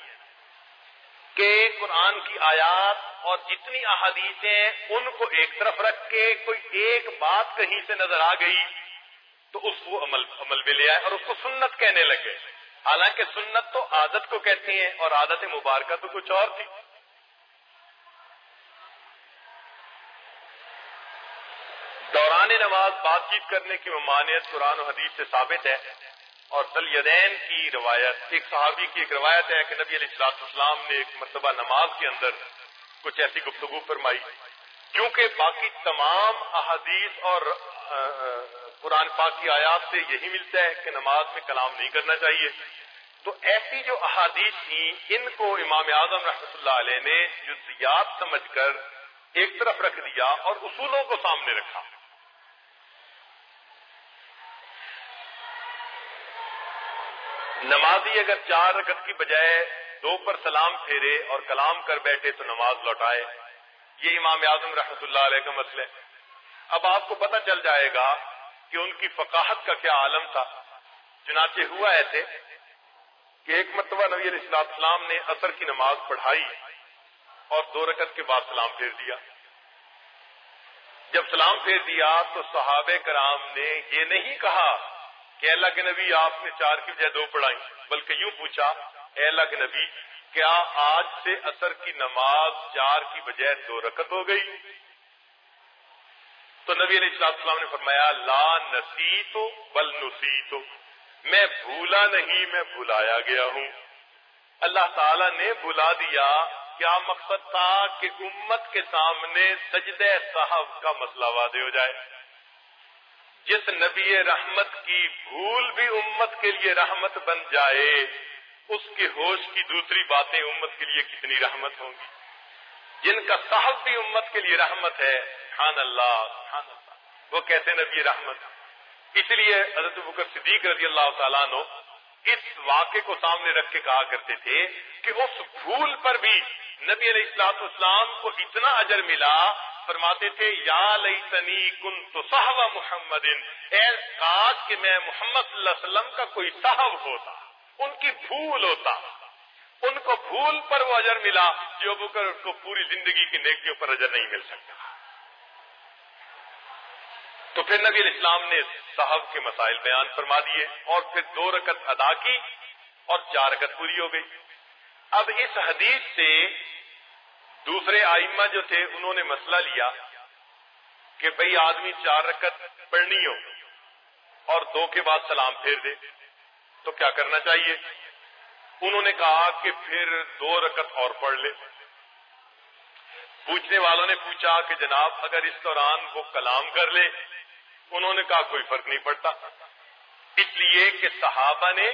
کہ قرآن کی آیات اور جتنی احادیثیں ان کو ایک طرف رکھ کے کوئی ایک بات کہیں سے نظر آ گئی، تو اس کو عمل عمل میں لے آئے اور اس کو سنت کہنے لگے۔ حالانکہ سنت تو عادت کو کہتی ہیں اور عادت مبارکہ تو کچھ اور تھی۔ دوران نماز بات چیت کرنے کی ممانعت قرآن و حدیث سے ثابت ہے۔ اور دلیدین کی روایت، ایک صحابی کی ایک روایت ہے کہ نبی علیہ السلاط اسلام نے ایک مرتبہ نماز کے اندر کچھ ایسی گفتگو فرمائی۔ کیونکہ باقی تمام احادیث اور قرآن پاک کی آیات سے یہی ملتا ہے کہ نماز میں کلام نہیں کرنا چاہیے۔ تو ایسی جو احادیث تھیں، ان کو امام اعظم رحمۃ اللہ علیہ نے جزیات سمجھ کر ایک طرف رکھ دیا اور اصولوں کو سامنے رکھا۔ نمازی اگر چار رکعت کی بجائے دو پر سلام پھیرے اور کلام کر بیٹھے تو نماز لوٹائے یہ امام اعظم رحمۃ اللہ علیہ کا مسئلہ اب آپ کو پتہ چل جائے گا کہ ان کی فقاہت کا کیا عالم تھا۔ چنانچہ ہوا ایسے کہ ایک مرتبہ نبی علیہ السلام نے اثر کی نماز پڑھائی اور دو رکعت کے بعد سلام پھیر دیا۔ جب سلام پھیر دیا تو صحابہ کرام نے یہ نہیں کہا کہ اللہ کے نبی، آپ نے چار کی بجائے دو پڑھائی۔ بلکہ یوں پوچھا، اے اللہ کے نبی، کیا آج سے اثر کی نماز چار کی بجائے دو رکت ہو گئی؟ تو نبی علیہ السلام السلام نے فرمایا، لا نسی تو بل نسی تو میں بھولا نہیں، میں بھلایا گیا ہوں۔ اللہ تعالی نے بھلا دیا، کیا مقصد تھا کہ امت کے سامنے سجدہ صاحب کا مسئلہ واضح ہو جائے؟ جس نبی رحمت کی بھول بھی امت کے لیے رحمت بن جائے، اس کے ہوش کی دوسری باتیں امت کے لیے کتنی رحمت ہوں گی؟ جن کا صاحب بھی امت کے لیے رحمت ہے خان اللہ خان اللہ۔ وہ کہتے نبی رحمت؟ اس لیے حضرت بکر صدیق رضی اللہ تعالیٰ نو اس واقعے کو سامنے رکھ کے کہا کرتے تھے کہ اس بھول پر بھی نبی علیہ السلاط اسلام کو اتنا اجر ملا فرماتے تھے، یا لئی تنی کن تو صحب محمد اے کاش کہ میں محمد صلی اللہ علیہ وسلم کا کوئی صاحب ہوتا، ان کی بھول ہوتا۔ ان کو بھول پر وہ اجر ملا جو بکر کو پوری زندگی کی نیکیوں پر اجر نہیں مل سکتا۔ تو پھر نبی علیہ نے صاحب کے مسائل بیان فرما دیے اور پھر دو رکت ادا کی اور چار رکت پوری ہو گئی۔ اب اس حدیث سے دوسرے آئمہ جو تھے، انہوں نے مسئلہ لیا کہ بھئی آدمی چار رکت پڑھنی ہو اور دو کے بعد سلام پھیر دے، تو کیا کرنا چاہیے؟ انہوں نے کہا کہ پھر دو رکت اور پڑھ لے۔ پوچھنے والوں نے پوچھا کہ جناب، اگر اس دوران وہ کلام کر لے، انہوں نے کہا کوئی فرق نہیں پڑتا۔ اس لیے کہ صحابہ نے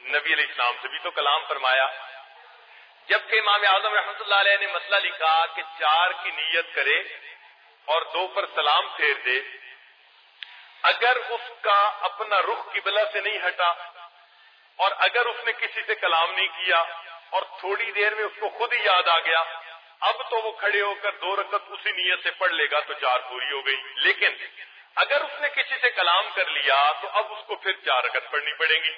نبی علیہ السلام سے بھی تو کلام فرمایا۔ جبکہ امام اعظم رحمۃ اللہ علیہ نے مسئلہ لکھا کہ چار کی نیت کرے اور دو پر سلام پھیر دے۔ اگر اس کا اپنا رخ قبلہ سے نہیں ہٹا اور اگر اس نے کسی سے کلام نہیں کیا اور تھوڑی دیر میں اس کو خود ہی یاد آ گیا، اب تو وہ کھڑے ہو کر دو رکعت اسی نیت سے پڑھ لے گا تو چار پوری ہو گئی۔ لیکن اگر اس نے کسی سے کلام کر لیا تو اب اس کو پھر چار رکعت پڑھنی پڑیں گی۔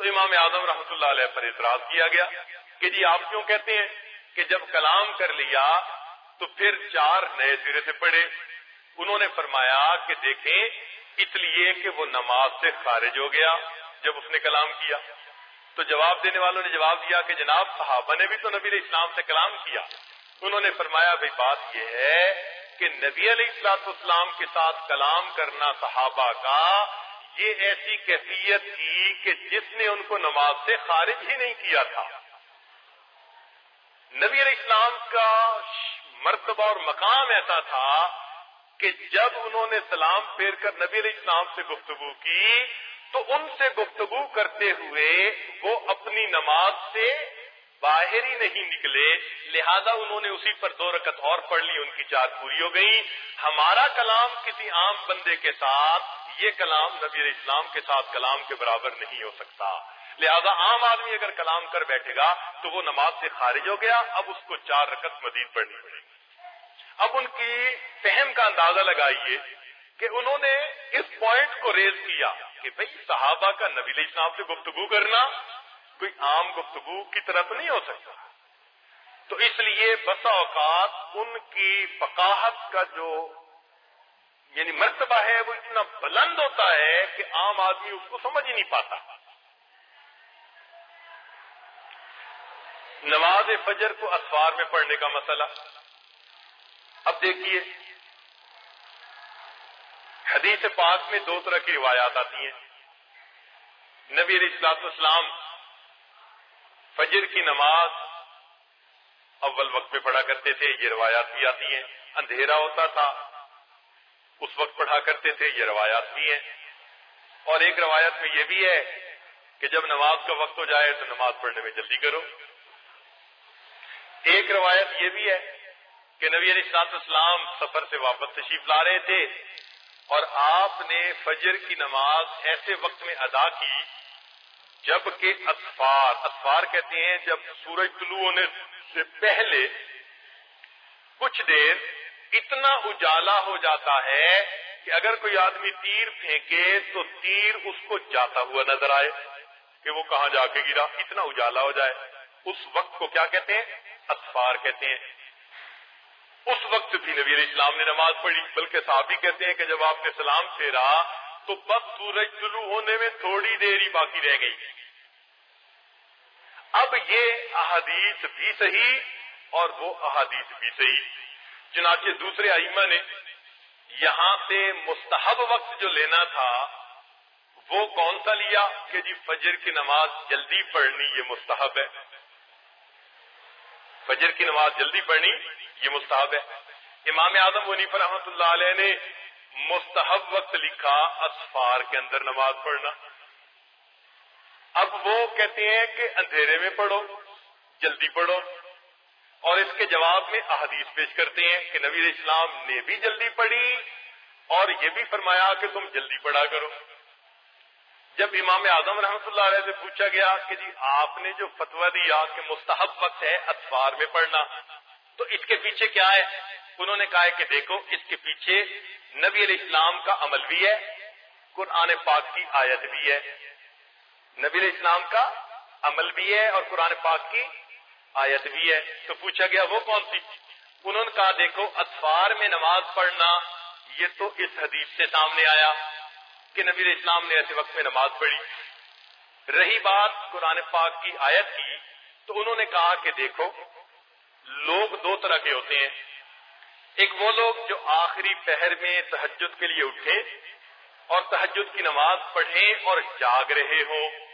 تو امام اعظم رحمۃ اللہ علیہ پر اعتراض کیا گیا کہ جی آپ کیوں کہتے ہیں کہ جب کلام کر لیا تو پھر چار نئے سرے سے پڑھے۔ انہوں نے فرمایا کہ دیکھیں، اس لیے کہ وہ نماز سے خارج ہو گیا جب اس نے کلام کیا۔ تو جواب دینے والوں نے جواب دیا کہ جناب صحابہ نے بھی تو نبی علیہ السلام سے کلام کیا۔ انہوں نے فرمایا، بھائی بات یہ ہے کہ نبی علیہ السلاط اسلام کے ساتھ کلام کرنا صحابہ کا یہ ایسی کیفیت تھی کہ جس نے ان کو نماز سے خارج ہی نہیں کیا تھا۔ نبی علیہ السلام کا مرتبہ اور مقام ایسا تھا کہ جب انہوں نے سلام پھیر کر نبی علیہ السلام سے گفتگو کی، تو ان سے گفتگو کرتے ہوئے وہ اپنی نماز سے باہر ہی نہیں نکلے۔ لہذا انہوں نے اسی پر دو رکت اور پڑھ لی، ان کی چار پوری ہو گئی ہمارا کلام کسی عام بندے کے ساتھ یہ کلام نبی علیہ السلام کے ساتھ کلام کے برابر نہیں ہو سکتا۔ لہذا عام آدمی اگر کلام کر بیٹھے گا تو وہ نماز سے خارج ہو گیا، اب اس کو چار رکت مزید پڑھنی پڑے گی اب ان کی فہم کا اندازہ لگائیے کہ انہوں نے اس پوائنٹ کو ریز کیا کہ بھئی صحابہ کا نبی علیہ السلام سے گفتگو کرنا کوئی عام گفتگو کی طرح تو نہیں ہو سکتا۔ تو اس لیے بسا اوقات ان کی فقاہت کا جو یعنی مرتبہ ہے وہ اتنا بلند ہوتا ہے کہ عام آدمی اس کو سمجھ ہی نہیں پاتا۔ نماز فجر کو اسوار میں پڑھنے کا مسئلہ۔ اب دیکھیے، حدیث پاک میں دو طرح کی روایات آتی ہیں۔ نبی علیہ السلاط اسلام فجر کی نماز اول وقت میں پڑھا کرتے تھے، یہ روایات بھی آتی ہیں۔ اندھیرا ہوتا تھا اس وقت پڑھا کرتے تھے، یہ روایات بھی ہیں۔ اور ایک روایت میں یہ بھی ہے کہ جب نماز کا وقت ہو جائے تو نماز پڑھنے میں جلدی کرو۔ ایک روایت یہ بھی ہے کہ نبی علیہ السلاط اسلام سفر سے واپس تشریف لا رہے تھے اور آپ نے فجر کی نماز ایسے وقت میں ادا کی جبکہ اسفار اسفار کہتے ہیں جب سورج طلوع ہونے سے پہلے کچھ دیر اتنا اجالا ہو جاتا ہے کہ اگر کوئی آدمی تیر پھینکے تو تیر اس کو جاتا ہوا نظر آئے کہ وہ کہاں جا کے گرا۔ اتنا اجالا ہو جائے۔ اس وقت کو کیا کہتے ہیں؟ اسفار کہتے ہیں۔ اس وقت بھی نبی علیہ السلام نے نماز پڑھی، بلکہ صحابی کہتے ہیں کہ جب آپ نے سلام پھیرا تو بس سورج طلوع ہونے میں تھوڑی دیر ہی باقی رہ گئی۔ اب یہ احادیث بھی صحیح اور وہ احادیث بھی صحیح۔ چنانچہ دوسرے ائمہ نے یہاں سے مستحب وقت جو لینا تھا، وہ کون سا لیا کہ جی فجر کی نماز جلدی پڑھنی یہ مستحب ہے؟ فجر کی نماز جلدی پڑھنی یہ مستحب ہے۔ امام اعظم ونیف رحمۃ اللہ علیہ نے مستحب وقت لکھا اسفار کے اندر نماز پڑھنا۔ اب وہ کہتے ہیں کہ اندھیرے میں پڑھو، جلدی پڑھو۔ اور اس کے جواب میں احادیث پیش کرتے ہیں کہ نبی اسلام نے بھی جلدی پڑھی اور یہ بھی فرمایا کہ تم جلدی پڑھا کرو۔ جب امام اعظم رحمۃ اللہ علیہ سے پوچھا گیا کہ جی آپ نے جو فتوا دیا کہ مستحب وقت ہے اطفار میں پڑھنا، تو اس کے پیچھے کیا ہے؟ انہوں نے کہا کہ دیکھو، اس کے پیچھے نبی علیہ السلام کا عمل بھی ہے، قرآن پاک کی آیت بھی ہے۔ نبی علیہ السلام کا عمل بھی ہے اور قرآن پاک کی آیت بھی ہے۔ تو پوچھا گیا وہ کون سی؟ انہوں نے کہا، دیکھو اطفار میں نماز پڑھنا، یہ تو اس حدیث سے سامنے آیا کہ نبی اسلام نے ایسے وقت میں نماز پڑھی۔ رہی بات قرآن پاک کی آیت کی، تو انہوں نے کہا کہ دیکھو، لوگ دو طرح کے ہوتے ہیں۔ ایک وہ لوگ جو آخری پہر میں تحجد کے لیے اٹھے اور تحجد کی نماز پڑھیں اور جاگ رہے ہوں۔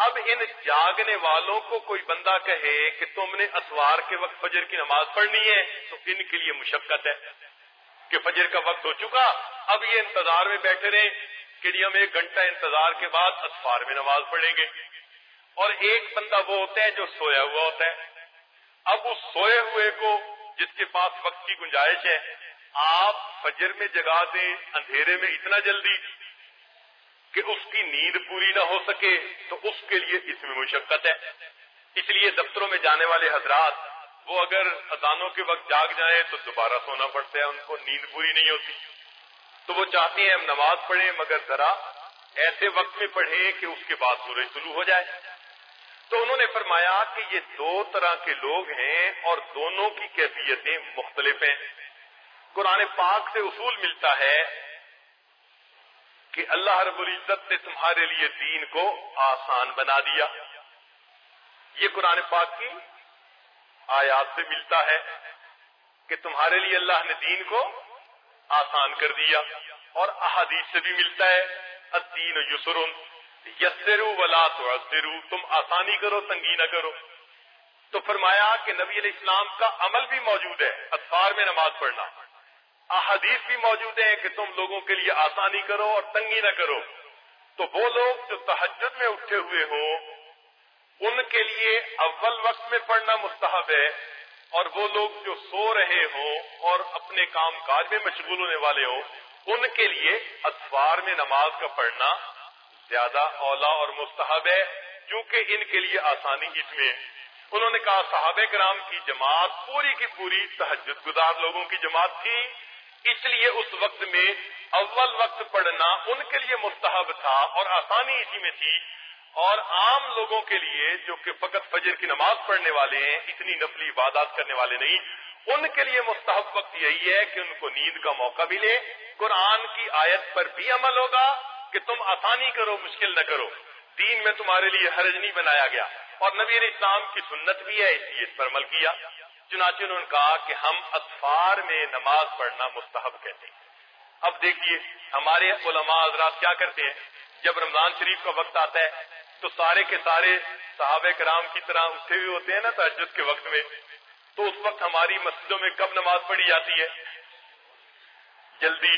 اب ان جاگنے والوں کو کوئی بندہ کہے کہ تم نے اسوار کے وقت فجر کی نماز پڑھنی ہے، تو ان کے لیے مشقت ہے۔ کہ فجر کا وقت ہو چکا، اب یہ انتظار میں بیٹھے رہے کہ جی ہم ایک گھنٹہ انتظار کے بعد اسفار میں نماز پڑھیں گے۔ اور ایک بندہ وہ ہوتا ہے جو سویا ہوا ہوتا ہے۔ اب اس سوئے ہوئے کو جس کے پاس وقت کی گنجائش ہے، آپ فجر میں جگا دیں، اندھیرے میں اتنا جلدی۔ کہ اس کی نیند پوری نہ ہو سکے تو اس کے لیے اس میں مشقت ہے۔ اس لیے دفتروں میں جانے والے حضرات، وہ اگر اذانوں کے وقت جاگ جائیں تو دوبارہ سونا پڑتا ہے، ان کو نیند پوری نہیں ہوتی۔ تو وہ چاہتے ہیں ہم نماز پڑھیں، مگر ذرا ایسے وقت میں پڑھیں کہ اس کے بعد سورج شروع ہو جائے۔ تو انہوں نے فرمایا کہ یہ دو طرح کے لوگ ہیں اور دونوں کی کیفیتیں مختلف ہیں۔ قرآن پاک سے اصول ملتا ہے کہ اللہ رب العزت نے تمہارے لیے دین کو آسان بنا دیا۔ یہ قرآن پاک کی آیات سے ملتا ہے کہ تمہارے لیے اللہ نے دین کو آسان کر دیا۔ اور احادیث سے بھی ملتا ہے، الدین یسرن، یسرو ولا تو تم آسانی کرو، تنگی نہ کرو۔ تو فرمایا کہ نبی علیہ السلام کا عمل بھی موجود ہے اطفار میں نماز پڑھنا۔ احادیث بھی موجود ہیں کہ تم لوگوں کے لیے آسانی کرو اور تنگی نہ کرو۔ تو وہ لوگ جو تحجد میں اٹھے ہوئے ہوں، ان کے لیے اول وقت میں پڑھنا مستحب ہے اور وہ لوگ جو سو رہے ہوں اور اپنے کام کاج میں مشغول ہونے والے ہوں، ان کے لیے اطوار میں نماز کا پڑھنا زیادہ اولا اور مستحب ہے، کیونکہ ان کے لیے آسانی اس میں۔ انہوں نے کہا، صحابہ کرام کی جماعت پوری کی پوری تحجد گزار لوگوں کی جماعت تھی۔ اس لیے اس وقت میں اول وقت پڑھنا ان کے لیے مستحب تھا اور آسانی اسی میں تھی۔ اور عام لوگوں کے لیے جو کہ فقط فجر کی نماز پڑھنے والے ہیں، اتنی نفلی عبادات کرنے والے نہیں۔ ان کے لیے مستحب وقت یہی ہے کہ ان کو نیند کا موقع ملے۔ قرآن کی آیت پر بھی عمل ہوگا کہ تم آسانی کرو، مشکل نہ کرو۔ دین میں تمہارے لیے حرج نہیں بنایا گیا۔ اور نبی اسلام کی سنت بھی ہے، اس لیے اس پر عمل کیا۔ چنانچہ انہوں نے کہا کہ ہم اطفار میں نماز پڑھنا مستحب کہتے ہیں۔ اب دیکھیے، ہمارے علماء حضرات کیا کرتے ہیں؟ جب رمضان شریف کا وقت آتا ہے، تو سارے کے سارے صحابہ کرام کی طرح اٹھے ہوئے ہوتے ہیں نا تحجد کے وقت میں۔ تو اس وقت ہماری مسجدوں میں کب نماز پڑھی جاتی ہے؟ جلدی۔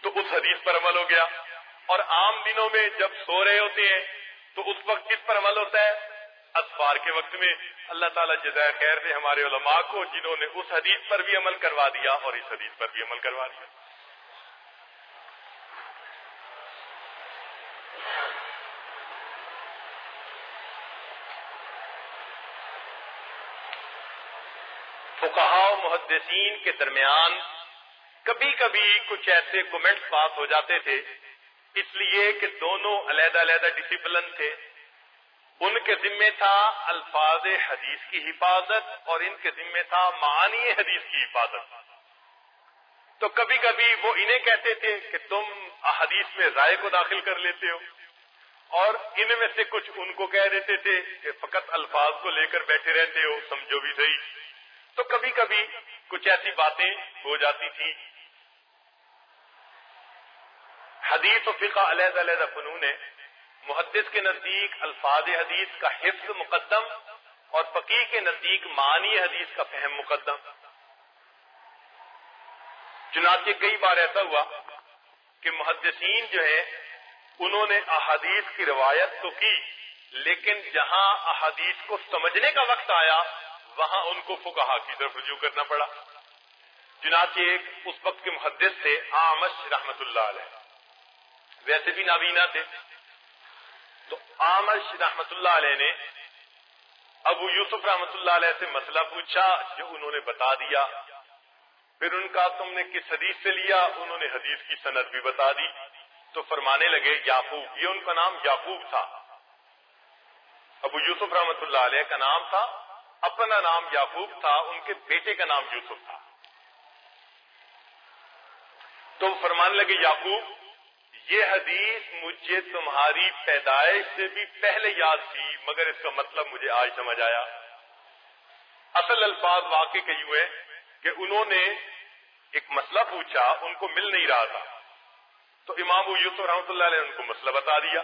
تو اس حدیث پر عمل ہو گیا۔ اور عام دنوں میں جب سو رہے ہوتے ہیں، تو اس وقت کس پر عمل ہوتا ہے؟ اطفار کے وقت میں اللہ تعالیٰ جزائے خیر دے ہمارے علماء کو، جنہوں نے اس حدیث پر بھی عمل کروا دیا اور اس حدیث پر بھی عمل کروا دیا۔ فقہا محدثین کے درمیان کبھی کبھی کچھ ایسے کومنٹس پاس ہو جاتے تھے، اس لیے کہ دونوں علیحدہ علیحدہ ڈسپلن تھے۔ ان کے ذمے تھا الفاظ حدیث کی حفاظت اور ان کے ذمے تھا معانی حدیث کی حفاظت۔ تو کبھی کبھی وہ انہیں کہتے تھے کہ تم حدیث میں رائے کو داخل کر لیتے ہو۔ اور ان میں سے کچھ ان کو کہہ دیتے تھے کہ فقط الفاظ کو لے کر بیٹھے رہتے ہو، سمجھو بھی صحیح۔ تو کبھی کبھی کچھ ایسی باتیں ہو جاتی تھیں۔ حدیث و فقہ علیحدہ علیحدہ فنون ہے محدث کے نزدیک الفاظ حدیث کا حفظ مقدم اور فقی کے نزدیک معنی حدیث کا فہم مقدم۔ چنانچہ کئی بار ایسا ہوا کہ محدثین جو ہے انہوں نے احادیث کی روایت تو کی، لیکن جہاں احادیث کو سمجھنے کا وقت آیا، وہاں ان کو فکہ کی طرف رجوع کرنا پڑا۔ چنانچہ ایک اس وقت کے محدث تھے، آمش رحمت اللہ علیہ۔ ویسے بھی نابینا تھے۔ تو آمش رحمت اللہ علیہ نے ابو یوسف رحمت اللہ علیہ سے مسئلہ پوچھا جو انہوں نے بتا دیا۔ پھر ان کا تم نے کس حدیث سے لیا؟ انہوں نے حدیث کی صنعت بھی بتا دی۔ تو فرمانے لگے یاقوب یہ ان کا نام یاقوب تھا۔ ابو یوسف رحمت اللہ علیہ کا نام تھا، اپنا نام یاقوب تھا، ان کے بیٹے کا نام یوسف تھا۔ تو فرمان لگے، یعقوب یہ حدیث مجھے تمہاری پیدائش سے بھی پہلے یاد تھی، مگر اس کا مطلب مجھے آج سمجھ آیا۔ اصل الفاظ واقع کے یوں کہ انہوں نے ایک مسئلہ پوچھا، ان کو مل نہیں رہا تھا۔ تو امام یوسف رحمۃ اللہ علیہ نے ان کو مسئلہ بتا دیا۔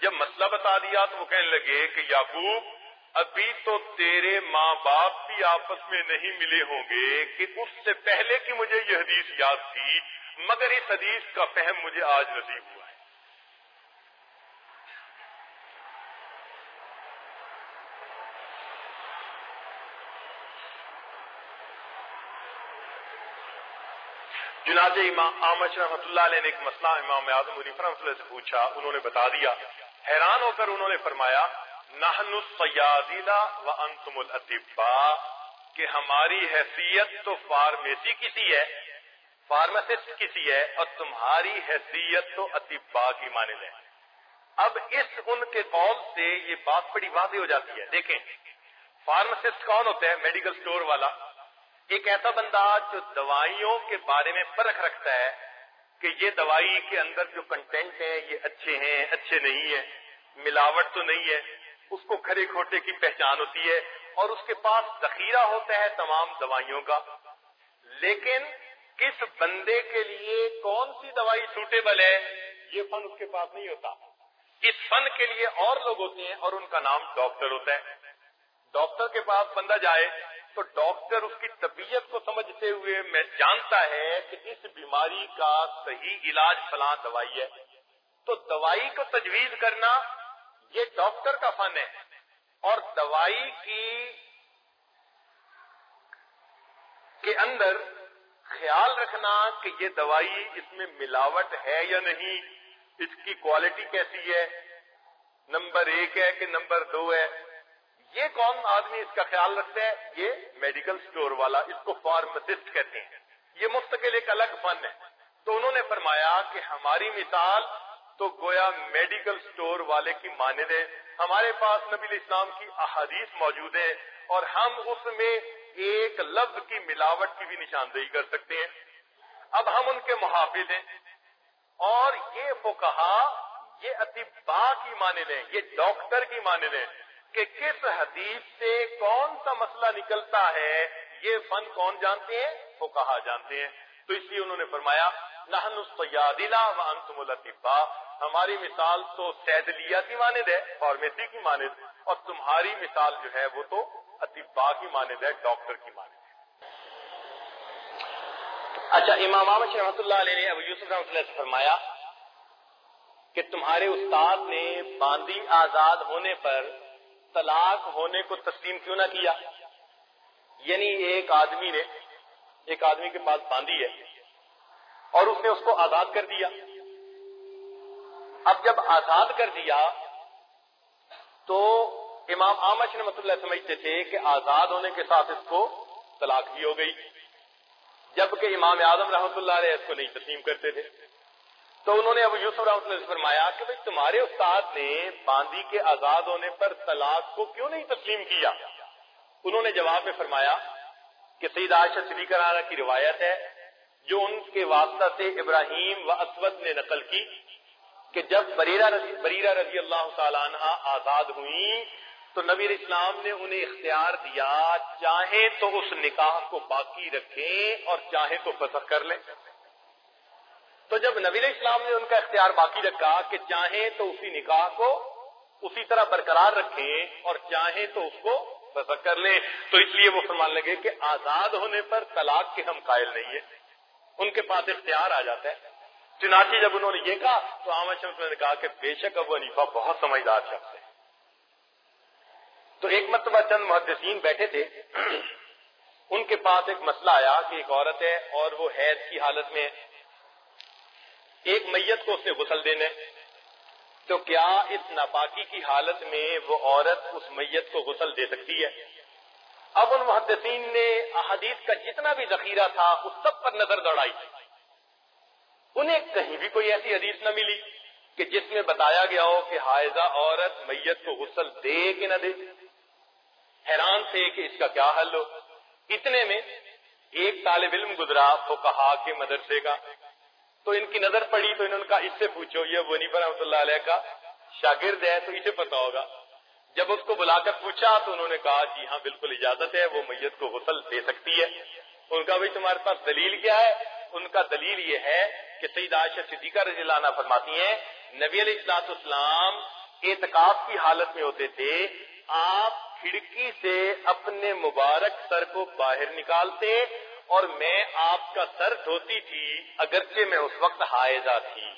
جب مسئلہ بتا دیا تو وہ کہنے لگے کہ یعقوب، ابھی تو تیرے ماں باپ بھی آپس میں نہیں ملے ہوں گے، کہ اس سے پہلے کی مجھے یہ حدیث یاد تھی مگر اس حدیث کا فہم مجھے آج نصیب ہوا ہے۔ چنانچہ امام آمد رحمۃ اللہ علیہ نے ایک مسئلہ امام اعظم علی رحمۃ اللہ سے پوچھا، انہوں نے بتا دیا۔ حیران ہو کر انہوں نے فرمایا نہن السیادیلا و انتم الاطبا کہ ہماری حیثیت تو فارمیسی کسی ہے فارماسسٹ کسی ہے اور تمہاری حیثیت تو اطبا کی مانند ہے اب اس ان کے قول سے یہ بات بڑی واضح ہو جاتی ہے۔ دیکھیں، فارماسسٹ کون ہوتا ہے؟ میڈیکل سٹور والا۔ ایک ایسا بندہ جو دوائیوں کے بارے میں فرق رکھتا ہے کہ یہ دوائی کے اندر جو کنٹینٹ ہیں یہ اچھے ہیں، اچھے نہیں ہیں، ملاوٹ تو نہیں ہے، اس کو کھڑے کھوٹے کی پہچان ہوتی ہے اور اس کے پاس ذخیرہ ہوتا ہے تمام دوائیوں کا۔ لیکن کس بندے کے لیے کون سی دوائی سوٹیبل ہے؟ یہ فن اس کے پاس نہیں ہوتا۔ اس فن کے لیے اور لوگ ہوتے ہیں اور ان کا نام ڈاکٹر ہوتا ہے۔ ڈاکٹر کے پاس بندہ جائے تو ڈاکٹر اس کی طبیعت کو سمجھتے ہوئے میں جانتا ہے کہ اس بیماری کا صحیح علاج فلاں دوائی ہے۔ تو دوائی کو تجویز کرنا یہ ڈاکٹر کا فن ہے۔ اور دوائی کی کے اندر خیال رکھنا کہ یہ دوائی اس میں ملاوٹ ہے یا نہیں، اس کی کوالٹی کیسی ہے، نمبر ایک ہے کہ نمبر دو ہے۔ یہ کون آدمی اس کا خیال رکھتا ہے؟ یہ میڈیکل سٹور والا، اس کو فارماسسٹ کہتے ہیں۔ یہ مستقل ایک الگ فن ہے۔ تو انہوں نے فرمایا کہ ہماری مثال تو گویا میڈیکل سٹور والے کی مانند ہے۔ ہمارے پاس نبی اسلام کی احادیث موجود ہے اور ہم اس میں ایک لفظ کی ملاوٹ کی بھی نشاندہی کر سکتے ہیں۔ اب ہم ان کے محافظ ہیں۔ اور یہ فقہا، یہ اطبا کی مانند ہیں، یہ ڈاکٹر کی مانند ہیں کہ کس حدیث سے کون سا مسئلہ نکلتا ہے، یہ فن کون جانتے ہیں؟ فقہا جانتے ہیں۔ تو اس لیے انہوں نے فرمایا نہن و انتم الاطباء۔ ہماری مثال تو سیدلیا کی مانند ہے، فارمیسی کی مانند، اور تمہاری مثال جو ہے وہ تو اطباء کی مانند ہے ڈاکٹر کی مانند ہے اچھا امام احمد رحمۃ اللہ علیہ نے ابو یوسف رحمۃ اللہ سے فرمایا کہ تمہارے استاد نے باندی آزاد ہونے پر طلاق ہونے کو تسلیم کیوں نہ کیا؟ یعنی ایک آدمی نے، ایک آدمی کے پاس باندھی ہے اور اس نے اس کو آزاد کر دیا۔ اب جب آزاد کر دیا تو امام آمش نے مطلب سمجھتے تھے کہ آزاد ہونے کے ساتھ اس کو طلاق بھی ہو گئی جبکہ امام اعظم رحمۃ اللہ علیہ اس کو نہیں تسلیم کرتے تھے۔ تو انہوں نے ابو یوسف رحمۃ اللہ سے فرمایا کہ بھائی تمہارے استاد نے باندی کے آزاد ہونے پر طلاق کو کیوں نہیں تسلیم کیا؟ انہوں نے جواب میں فرمایا کہ سعید عائشہ صدیقہ رانا کی روایت ہے جو ان کے واسطہ سے ابراہیم و اسود نے نقل کی کہ جب بریرہ رضی, بریرہ رضی اللہ تعالیٰ عنہ آزاد ہوئی تو نبی اسلام نے انہیں اختیار دیا چاہے تو اس نکاح کو باقی رکھیں اور چاہے تو فسخ کر لیں۔ تو جب نبی اسلام نے ان کا اختیار باقی رکھا کہ چاہیں تو اسی نکاح کو اسی طرح برقرار رکھیں اور چاہیں تو اس کو فسخ کر لیں۔ تو اس لیے وہ فرمان لگے کہ آزاد ہونے پر طلاق کے ہم قائل نہیں ہیں۔ ان کے پاس اختیار آ جاتا ہے۔ چنانچہ جب انہوں نے یہ کہا تو آمد شمس نے کہا کہ بے شک ابو انیفا بہت سمجھدار شخص ہے۔ تو ایک مرتبہ چند محدثین بیٹھے تھے۔ ان کے پاس ایک مسئلہ آیا کہ ایک عورت ہے اور وہ حیض کی حالت میں ایک میت کو اس نے غسل دینے۔ تو کیا اس ناپاکی کی حالت میں وہ عورت اس میت کو غسل دے سکتی ہے؟ اب ان محدثین نے احادیث کا جتنا بھی ذخیرہ تھا، اس سب پر نظر دوڑائی۔ انہیں کہیں بھی کوئی ایسی حدیث نہ ملی کہ جس میں بتایا گیا ہو کہ حائزہ عورت میت کو غسل دے کہ نہ دے۔ حیران تھے کہ اس کا کیا حل ہو؟ اتنے میں ایک طالب علم گزرا تو کہا کہ مدرسے کا۔ تو ان کی نظر پڑی تو انہوں نے کہا، اس سے پوچھو، یہ ونیف رحمۃ اللہ علیہ کا شاگرد ہے، تو اسے پتا ہوگا۔ جب اس کو بلا کر پوچھا تو انہوں نے کہا جی ہاں بالکل اجازت ہے، وہ میت کو غسل دے سکتی ہے۔ ان کا بھائی، تمہارے پاس دلیل کیا ہے؟ ان کا دلیل یہ ہے کہ سعید عائشہ صدیقہ رضی اللہ عنہ فرماتی ہیں، نبی علیہ السلاط اسلام اعتکاف کی حالت میں ہوتے تھے، آپ کھڑکی سے اپنے مبارک سر کو باہر نکالتے اور میں آپ کا سر دھوتی تھی، اگرچہ میں اس وقت حائضہ تھی۔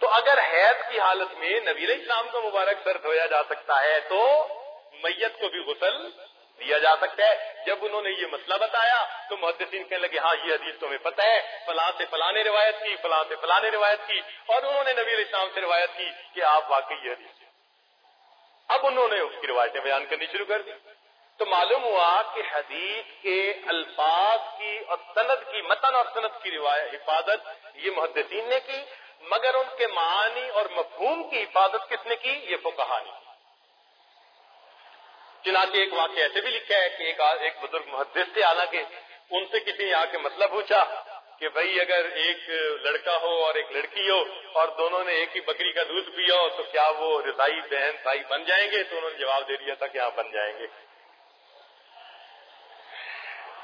تو اگر حید کی حالت میں نبی علیہ السلام کا مبارک سر دھویا جا سکتا ہے تو میت کو بھی غسل دیا جا سکتا ہے۔ جب انہوں نے یہ مسئلہ بتایا تو محدثین کہنے لگے ہاں یہ حدیث تمہیں پتہ ہے، فلاں سے فلاں نے روایت کی، فلاں سے فلاں نے روایت کی۔ اور انہوں نے نبی علیہ السلام سے روایت کی کہ آپ واقعی یہ حدیث اب انہوں نے اس کی روایتیں بیان کرنی شروع کر دی۔ تو معلوم ہوا کہ حدیث کے الفاظ کی اور سند کی متن اور سند کی روایت حفاظت یہ محدثین نے کی، مگر ان کے معنی اور مفہوم کی حفاظت کس نے کی؟ یہ کہانی چنانچہ ایک واقعہ ایسے بھی لکھا ہے کہ ایک بزرگ محدث تھے، حالانکہ ان سے کسی نے آ کے مطلب پوچھا۔ کہ بھائی اگر ایک لڑکا ہو اور ایک لڑکی ہو اور دونوں نے ایک ہی بکری کا دودھ پیا ہو تو کیا وہ رضائی بہن بھائی بن جائیں گے؟ تو انہوں نے جواب دے دیا تھا کہ ہاں بن جائیں گے۔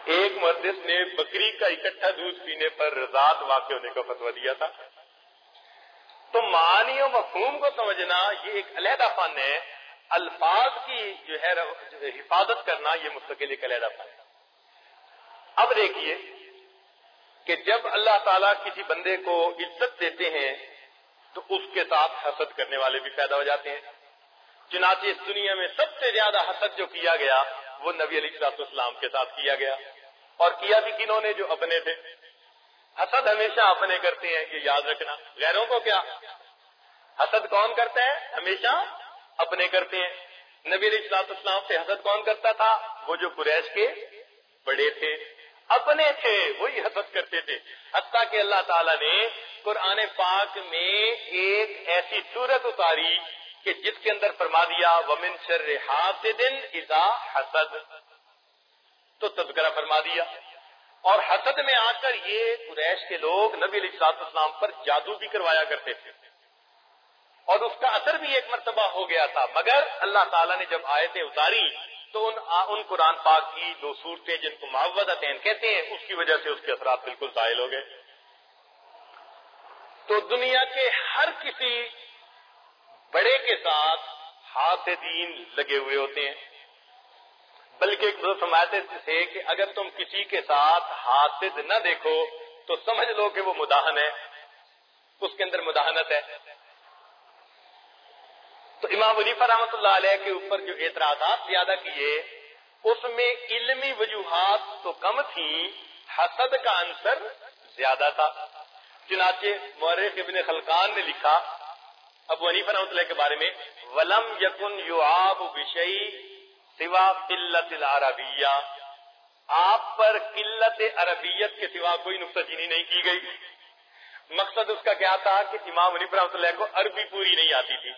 ایک محدث نے بکری کا اکٹھا دودھ پینے پر رضاط واقع ہونے کا فتوا دیا تھا۔ تو معنی و مفہوم کو سمجھنا یہ ایک علیحدہ فن ہے۔ الفاظ کی جو ہے حفاظت کرنا یہ مستقل ایک علیحدہ فن ہے۔ اب دیکھیے کہ جب اللہ تعالیٰ کسی بندے کو عزت دیتے ہیں، تو اس کے ساتھ حسد کرنے والے بھی پیدا ہو جاتے ہیں۔ چنانچہ اس دنیا میں سب سے زیادہ حسد جو کیا گیا، وہ نبی علی اسلام کے ساتھ کیا گیا۔ اور کیا بھی کنہوں نے جو اپنے تھے۔ حسد ہمیشہ اپنے کرتے ہیں، یہ یاد رکھنا۔ غیروں کو کیا؟ حسد کون کرتا ہے؟ ہمیشہ اپنے کرتے ہیں۔ نبی علیہ السلاط اسلام سے حسد کون کرتا تھا؟ وہ جو قریش کے بڑے تھے۔ اپنے تھے، وہی حسد کرتے تھے۔ حتیٰ کہ اللہ تعالیٰ نے قرآن پاک میں ایک ایسی صورت اتاری کہ جس کے اندر فرما دیا، ومن شر حاسد اذا حسد۔ تو تذکرہ فرما دیا۔ اور حسد میں آ کر یہ قریش کے لوگ نبی علیہ السلام پر جادو بھی کروایا کرتے تھے۔ اور اس کا اثر بھی ایک مرتبہ ہو گیا تھا۔ مگر اللہ تعالیٰ نے جب آیتیں اتاری تو ان ان قرآن پاک کی دو صورتیں جن کو معوضتین کہتے ہیں، اس کی وجہ سے اس کے اثرات بالکل ظاہر ہو گئے۔ تو دنیا کے ہر کسی بڑے کے ساتھ ہاتھ دین لگے ہوئے ہوتے ہیں۔ بلکہ ایک دو سماعتیں تھے کہ اگر تم کسی کے ساتھ حاسد نہ دیکھو، تو سمجھ لو کہ وہ مداحن ہے۔ اس کے اندر مداحنت ہے۔ تو امام ولیفہ رحمۃ اللہ علیہ کے اوپر جو اعتراضات زیادہ کیے، اس میں علمی وجوہات تو کم تھی حسد کا عنصر زیادہ تھا۔ چنانچہ مورخ ابن خلقان نے لکھا، ابو حنیفہ رحمۃ اللہ کے بارے میں، ولم یقن یو آب بشئی سوا قلت العربیہ آپ پر قلت عربیت کے سوا کوئی نقطہ چینی نہیں کی گئی۔ مقصد اس کا کیا تھا کہ امام حنیف رحمۃ اللہ کو عربی پوری نہیں آتی تھی۔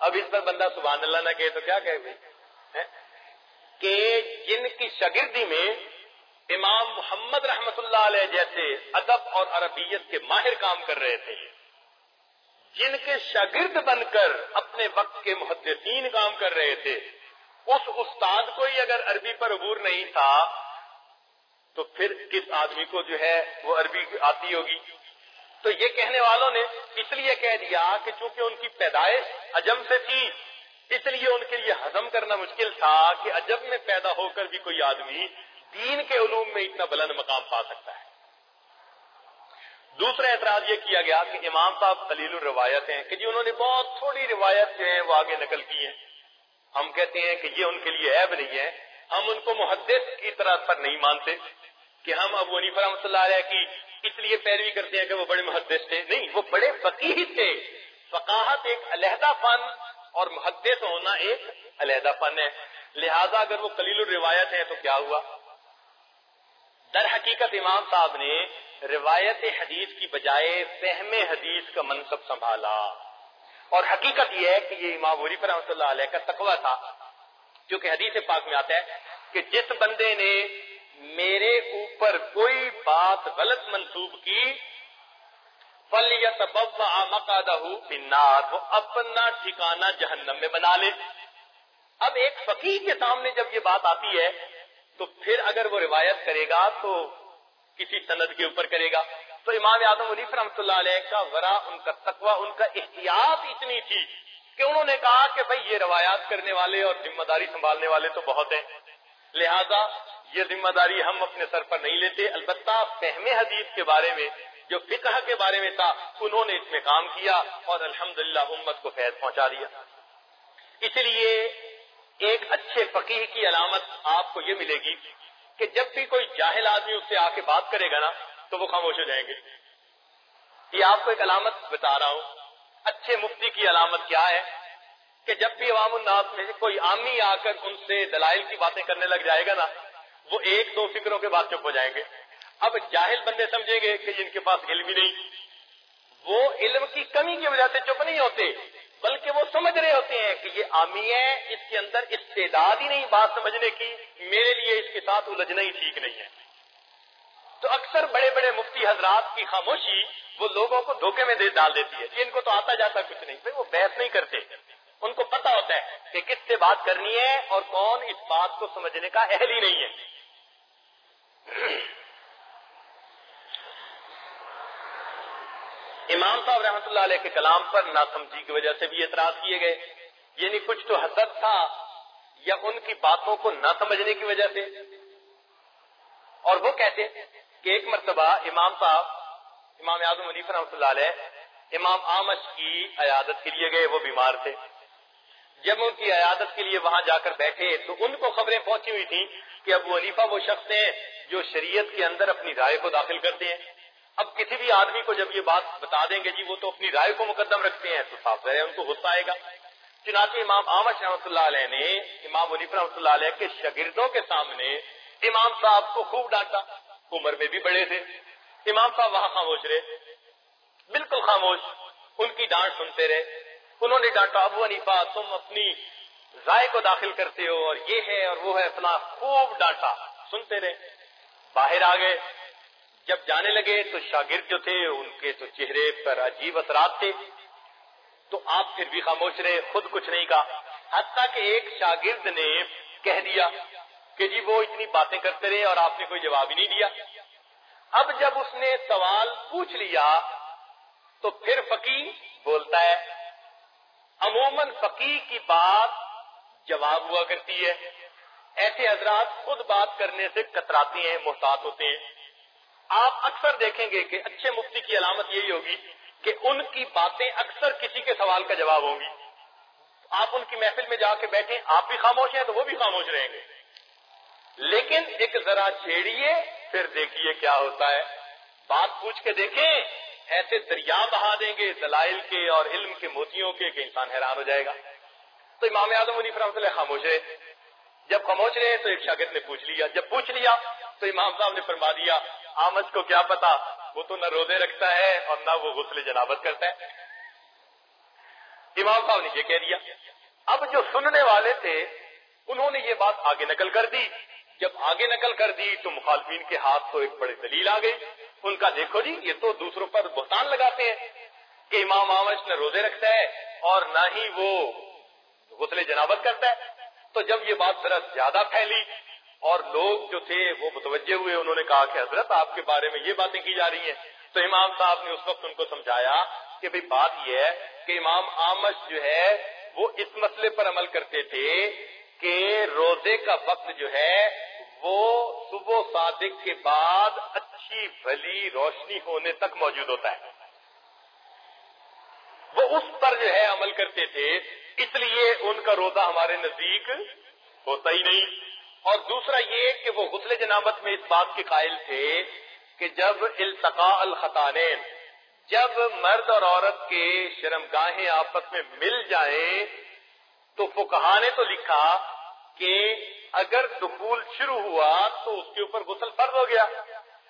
اب اس پر بندہ سبحان اللہ نہ کہے تو کیا کہے کہ جن کی شگردی میں امام محمد رحمت اللہ علیہ جیسے ادب اور عربیت کے ماہر کام کر رہے تھے، جن کے شاگرد بن کر اپنے وقت کے محدثین کام کر رہے تھے، اس استاد کو ہی اگر عربی پر عبور نہیں تھا، تو پھر کس آدمی کو جو ہے وہ عربی آتی ہوگی؟ تو یہ کہنے والوں نے اس لیے کہہ دیا کہ چونکہ ان کی پیدائش عجم سے تھی، اس لیے ان کے لیے ہضم کرنا مشکل تھا کہ عجب میں پیدا ہو کر بھی کوئی آدمی دین کے علوم میں اتنا بلند مقام پا سکتا ہے۔ دوسرا اعتراض یہ کیا گیا کہ امام صاحب خلیل الروایت ہیں کہ جی انہوں نے بہت تھوڑی روایت جو ہے وہ آگے نقل کی ہیں۔ ہم کہتے ہیں کہ یہ ان کے لیے عیب نہیں ہے۔ ہم ان کو محدث کی طرح پر نہیں مانتے کہ ہم ابو ونیف رحمۃ اللہ علیہ کی اس لیے پیروی کرتے ہیں کہ وہ بڑے محدث تھے۔ نہیں، وہ بڑے فقیر تھے۔ فقاہت ایک علیحدہ فن اور محدث ہونا ایک علیحدہ فن ہے۔ لہذا اگر وہ کلیل الروایت ہے تو کیا ہوا؟ در حقیقت امام صاحب نے روایت حدیث کی بجائے فہم حدیث کا منصب سنبھالا۔ اور حقیقت یہ ہے کہ یہ امام وریف رحمۃ اللہ علیہ کا تقوی تھا۔ کیونکہ حدیث پاک میں آتا ہے کہ جس بندے نے میرے اوپر کوئی بات غلط منسوب کی فلیت مقادہ بنار وہ اپنا ٹھکانہ جہنم میں بنا لے۔ اب ایک فقیر کے سامنے جب یہ بات آتی ہے، تو پھر اگر وہ روایت کرے گا، تو کسی سند کے اوپر کرے گا۔ تو امام اعظم علی رحمۃ اللہ علیہ کا ورا ان کا تقوی، ان کا احتیاط اتنی تھی کہ انہوں نے کہا کہ بھائی یہ روایات کرنے والے اور ذمہ داری سنبھالنے والے تو بہت ہیں۔ لہذا یہ ذمہ داری ہم اپنے سر پر نہیں لیتے۔ البتہ فہم حدیث کے بارے میں، جو فقہ کے بارے میں تھا، انہوں نے اس میں کام کیا اور الحمدللہ امت کو فیض پہنچا دیا۔ اس لیے ایک اچھے فقیر کی علامت آپ کو یہ ملے گی کہ جب بھی کوئی جاہل آدمی اس سے آ کے بات کرے گا نا، تو وہ خاموش ہو جائیں گے۔ یہ آپ کو ایک علامت بتا رہا ہوں۔ اچھے مفتی کی علامت کیا ہے؟ کہ جب بھی عوام الناس میں کوئی عامی آ کر ان سے دلائل کی باتیں کرنے لگ جائے گا نا وہ ایک دو فکروں کے بعد چپ ہو جائیں گے۔ اب جاہل بندے سمجھیں گے کہ جن کے پاس علم ہی نہیں۔ وہ علم کی کمی کی وجہ سے چپ نہیں ہوتے، بلکہ وہ سمجھ رہے ہوتے ہیں کہ یہ آمی ہے اس کے اندر استعداد ہی نہیں بات سمجھنے کی۔ میرے لیے اس کے ساتھ الجھنا ہی ٹھیک نہیں ہے تو اکثر بڑے بڑے مفتی حضرات کی خاموشی وہ لوگوں کو دھوکے میں دے ڈال دیتی ہے کہ ان کو تو آتا جاتا کچھ نہیں۔ وہ بحث نہیں کرتے۔ ان کو پتا ہوتا ہے کہ کس سے بات کرنی ہے اور کون اس بات کو سمجھنے کا اہل ہی نہیں ہے۔ امام صاحب رحمۃ اللہ علیہ کے کلام پر ناسمجھی کی وجہ سے بھی اعتراض کیے گئے۔ یعنی کچھ تو حسد تھا یا ان کی باتوں کو نہ سمجھنے کی وجہ سے۔ اور وہ کہتے کہ ایک مرتبہ امام صاحب، امام اعظم علی رحمۃ اللہ علیہ، امام آمش کی عیادت کے لیے گئے، وہ بیمار تھے۔ جب ان کی عیادت کے لیے وہاں جا کر بیٹھے تو ان کو خبریں پہنچی ہوئی تھیں کہ ابو علیفہ وہ شخص ہیں جو شریعت کے اندر اپنی رائے کو داخل کرتے ہیں۔ اب کسی بھی آدمی کو جب یہ بات بتا دیں گے جی وہ تو اپنی رائے کو مقدم رکھتے ہیں تو صاف ظاہر ہے، ان کو غصہ آئے گا۔ چنانچہ امام آمد رحمۃ اللہ علیہ نے، امام علیف رحمۃ اللہ علیہ کے شاگردوں کے سامنے امام صاحب کو خوب ڈانٹا۔ عمر میں بھی بڑے تھے۔ امام صاحب وہاں خاموش رہے۔ بالکل خاموش، ان کی ڈانٹ سنتے رہے۔ انہوں نے ڈانٹا، ابو عنیفا تم اپنی رائے کو داخل کرتے ہو اور یہ ہے اور وہ ہے اپنا خوب ڈانٹا۔ سنتے رہے۔ باہر آ گئے۔ جب جانے لگے تو شاگرد جو تھے، ان کے تو چہرے پر عجیب اثرات تھے۔ تو آپ پھر بھی خاموش رہے۔ خود کچھ نہیں کہا۔ حتیٰ کہ ایک شاگرد نے کہہ دیا کہ جی وہ اتنی باتیں کرتے رہے اور آپ نے کوئی جواب ہی نہیں دیا۔ اب جب اس نے سوال پوچھ لیا تو پھر فقی بولتا ہے عموماً فقی کی بات جواب ہوا کرتی ہے۔ ایسے حضرات خود بات کرنے سے کتراتے ہیں، محتاط ہوتے ہیں۔ آپ اکثر دیکھیں گے کہ اچھے مفتی کی علامت یہی ہوگی کہ ان کی باتیں اکثر کسی کے سوال کا جواب ہوں گی۔ آپ ان کی محفل میں جا کے بیٹھیں، آپ بھی خاموش ہیں تو وہ بھی خاموش رہیں گے۔ لیکن ایک ذرا چھیڑیے، پھر دیکھیے کیا ہوتا ہے۔ بات پوچھ کے دیکھیں۔ ایسے دریا بہا دیں گے دلائل کے اور علم کے موتیوں کے کہ انسان حیران ہو جائے گا۔ تو امام اعظم علی فرحمۃ اللہ خاموش رہے جب خاموش رہے تو ایک شاگرد نے پوچھ لیا۔ جب پوچھ لیا تو امام صاحب نے فرما دیا، آمد کو کیا پتا، وہ تو نہ روزے رکھتا ہے اور نہ وہ غسل جنابت کرتا ہے۔ امام صاحب نے یہ کہہ دیا، اب جو سننے والے تھے، انہوں نے یہ بات آگے نقل کر دی۔ جب آگے نقل کر دی تو مخالفین کے ہاتھ تو ایک بڑی دلیل آ گئی ان کا دیکھو جی یہ تو دوسروں پر بہتان لگاتے ہیں کہ امام آمش نہ روزے رکھتا ہے اور نہ ہی وہ غسل جنابت کرتا ہے۔ تو جب یہ بات ذرا زیادہ پھیلی اور لوگ جو تھے وہ متوجہ ہوئے، انہوں نے کہا کہ حضرت، آپ کے بارے میں یہ باتیں کی جا رہی ہیں۔ تو امام صاحب نے اس وقت ان کو سمجھایا کہ بھئی بات یہ ہے کہ امام آمش جو ہے وہ اس مسئلے پر عمل کرتے تھے کہ روزے کا وقت جو ہے وہ صبح صادق کے بعد اچھی بھلی روشنی ہونے تک موجود ہوتا ہے۔ وہ اس پر جو ہے عمل کرتے تھے، اس لیے ان کا روزہ ہمارے نزدیک ہوتا ہی نہیں۔ اور دوسرا یہ کہ وہ غسل جنابت میں اس بات کے قائل تھے کہ جب التقاء الخطانین، جب مرد اور عورت کے شرم گاہیں آپس میں مل جائیں، تو فکہ نے تو لکھا کہ اگر دخول شروع ہوا تو اس کے اوپر غسل فرض ہو گیا۔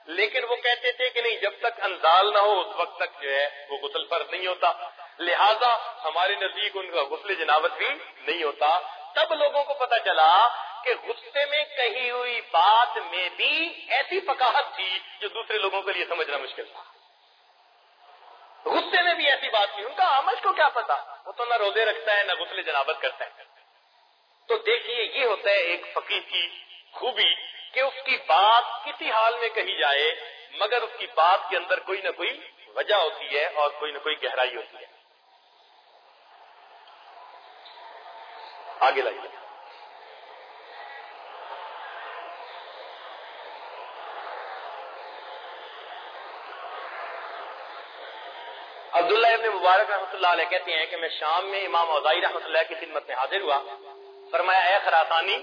لیکن وہ کہتے تھے کہ نہیں، جب تک انزال نہ ہو، اس وقت تک جو ہے وہ غسل فرض نہیں ہوتا۔ لہذا ہمارے نزدیک ان کا غسل جنابت بھی نہیں ہوتا۔ تب لوگوں کو پتا چلا کہ غصے میں کہی ہوئی بات میں بھی ایسی فکاہت تھی جو دوسرے لوگوں کے لیے سمجھنا مشکل تھا۔ غصے میں بھی ایسی بات تھی۔ ان کا آمد کو کیا پتا وہ تو نہ روزے رکھتا ہے، نہ غسل جنابت کرتا ہے۔ تو دیکھیے، یہ ہوتا ہے ایک فقیر کی خوبی کہ اس کی بات کسی حال میں کہی جائے، مگر اس کی بات کے اندر کوئی نہ کوئی وجہ ہوتی ہے اور کوئی نہ کوئی گہرائی ہوتی ہے۔ آگے لائیے۔ عبداللہ ابن مبارک رحمۃ اللہ علیہ کہتے ہیں کہ میں شام میں امام اوزائی رحمۃ اللہ کی خدمت میں حاضر ہوا۔ فرمایا، اے خراسانی،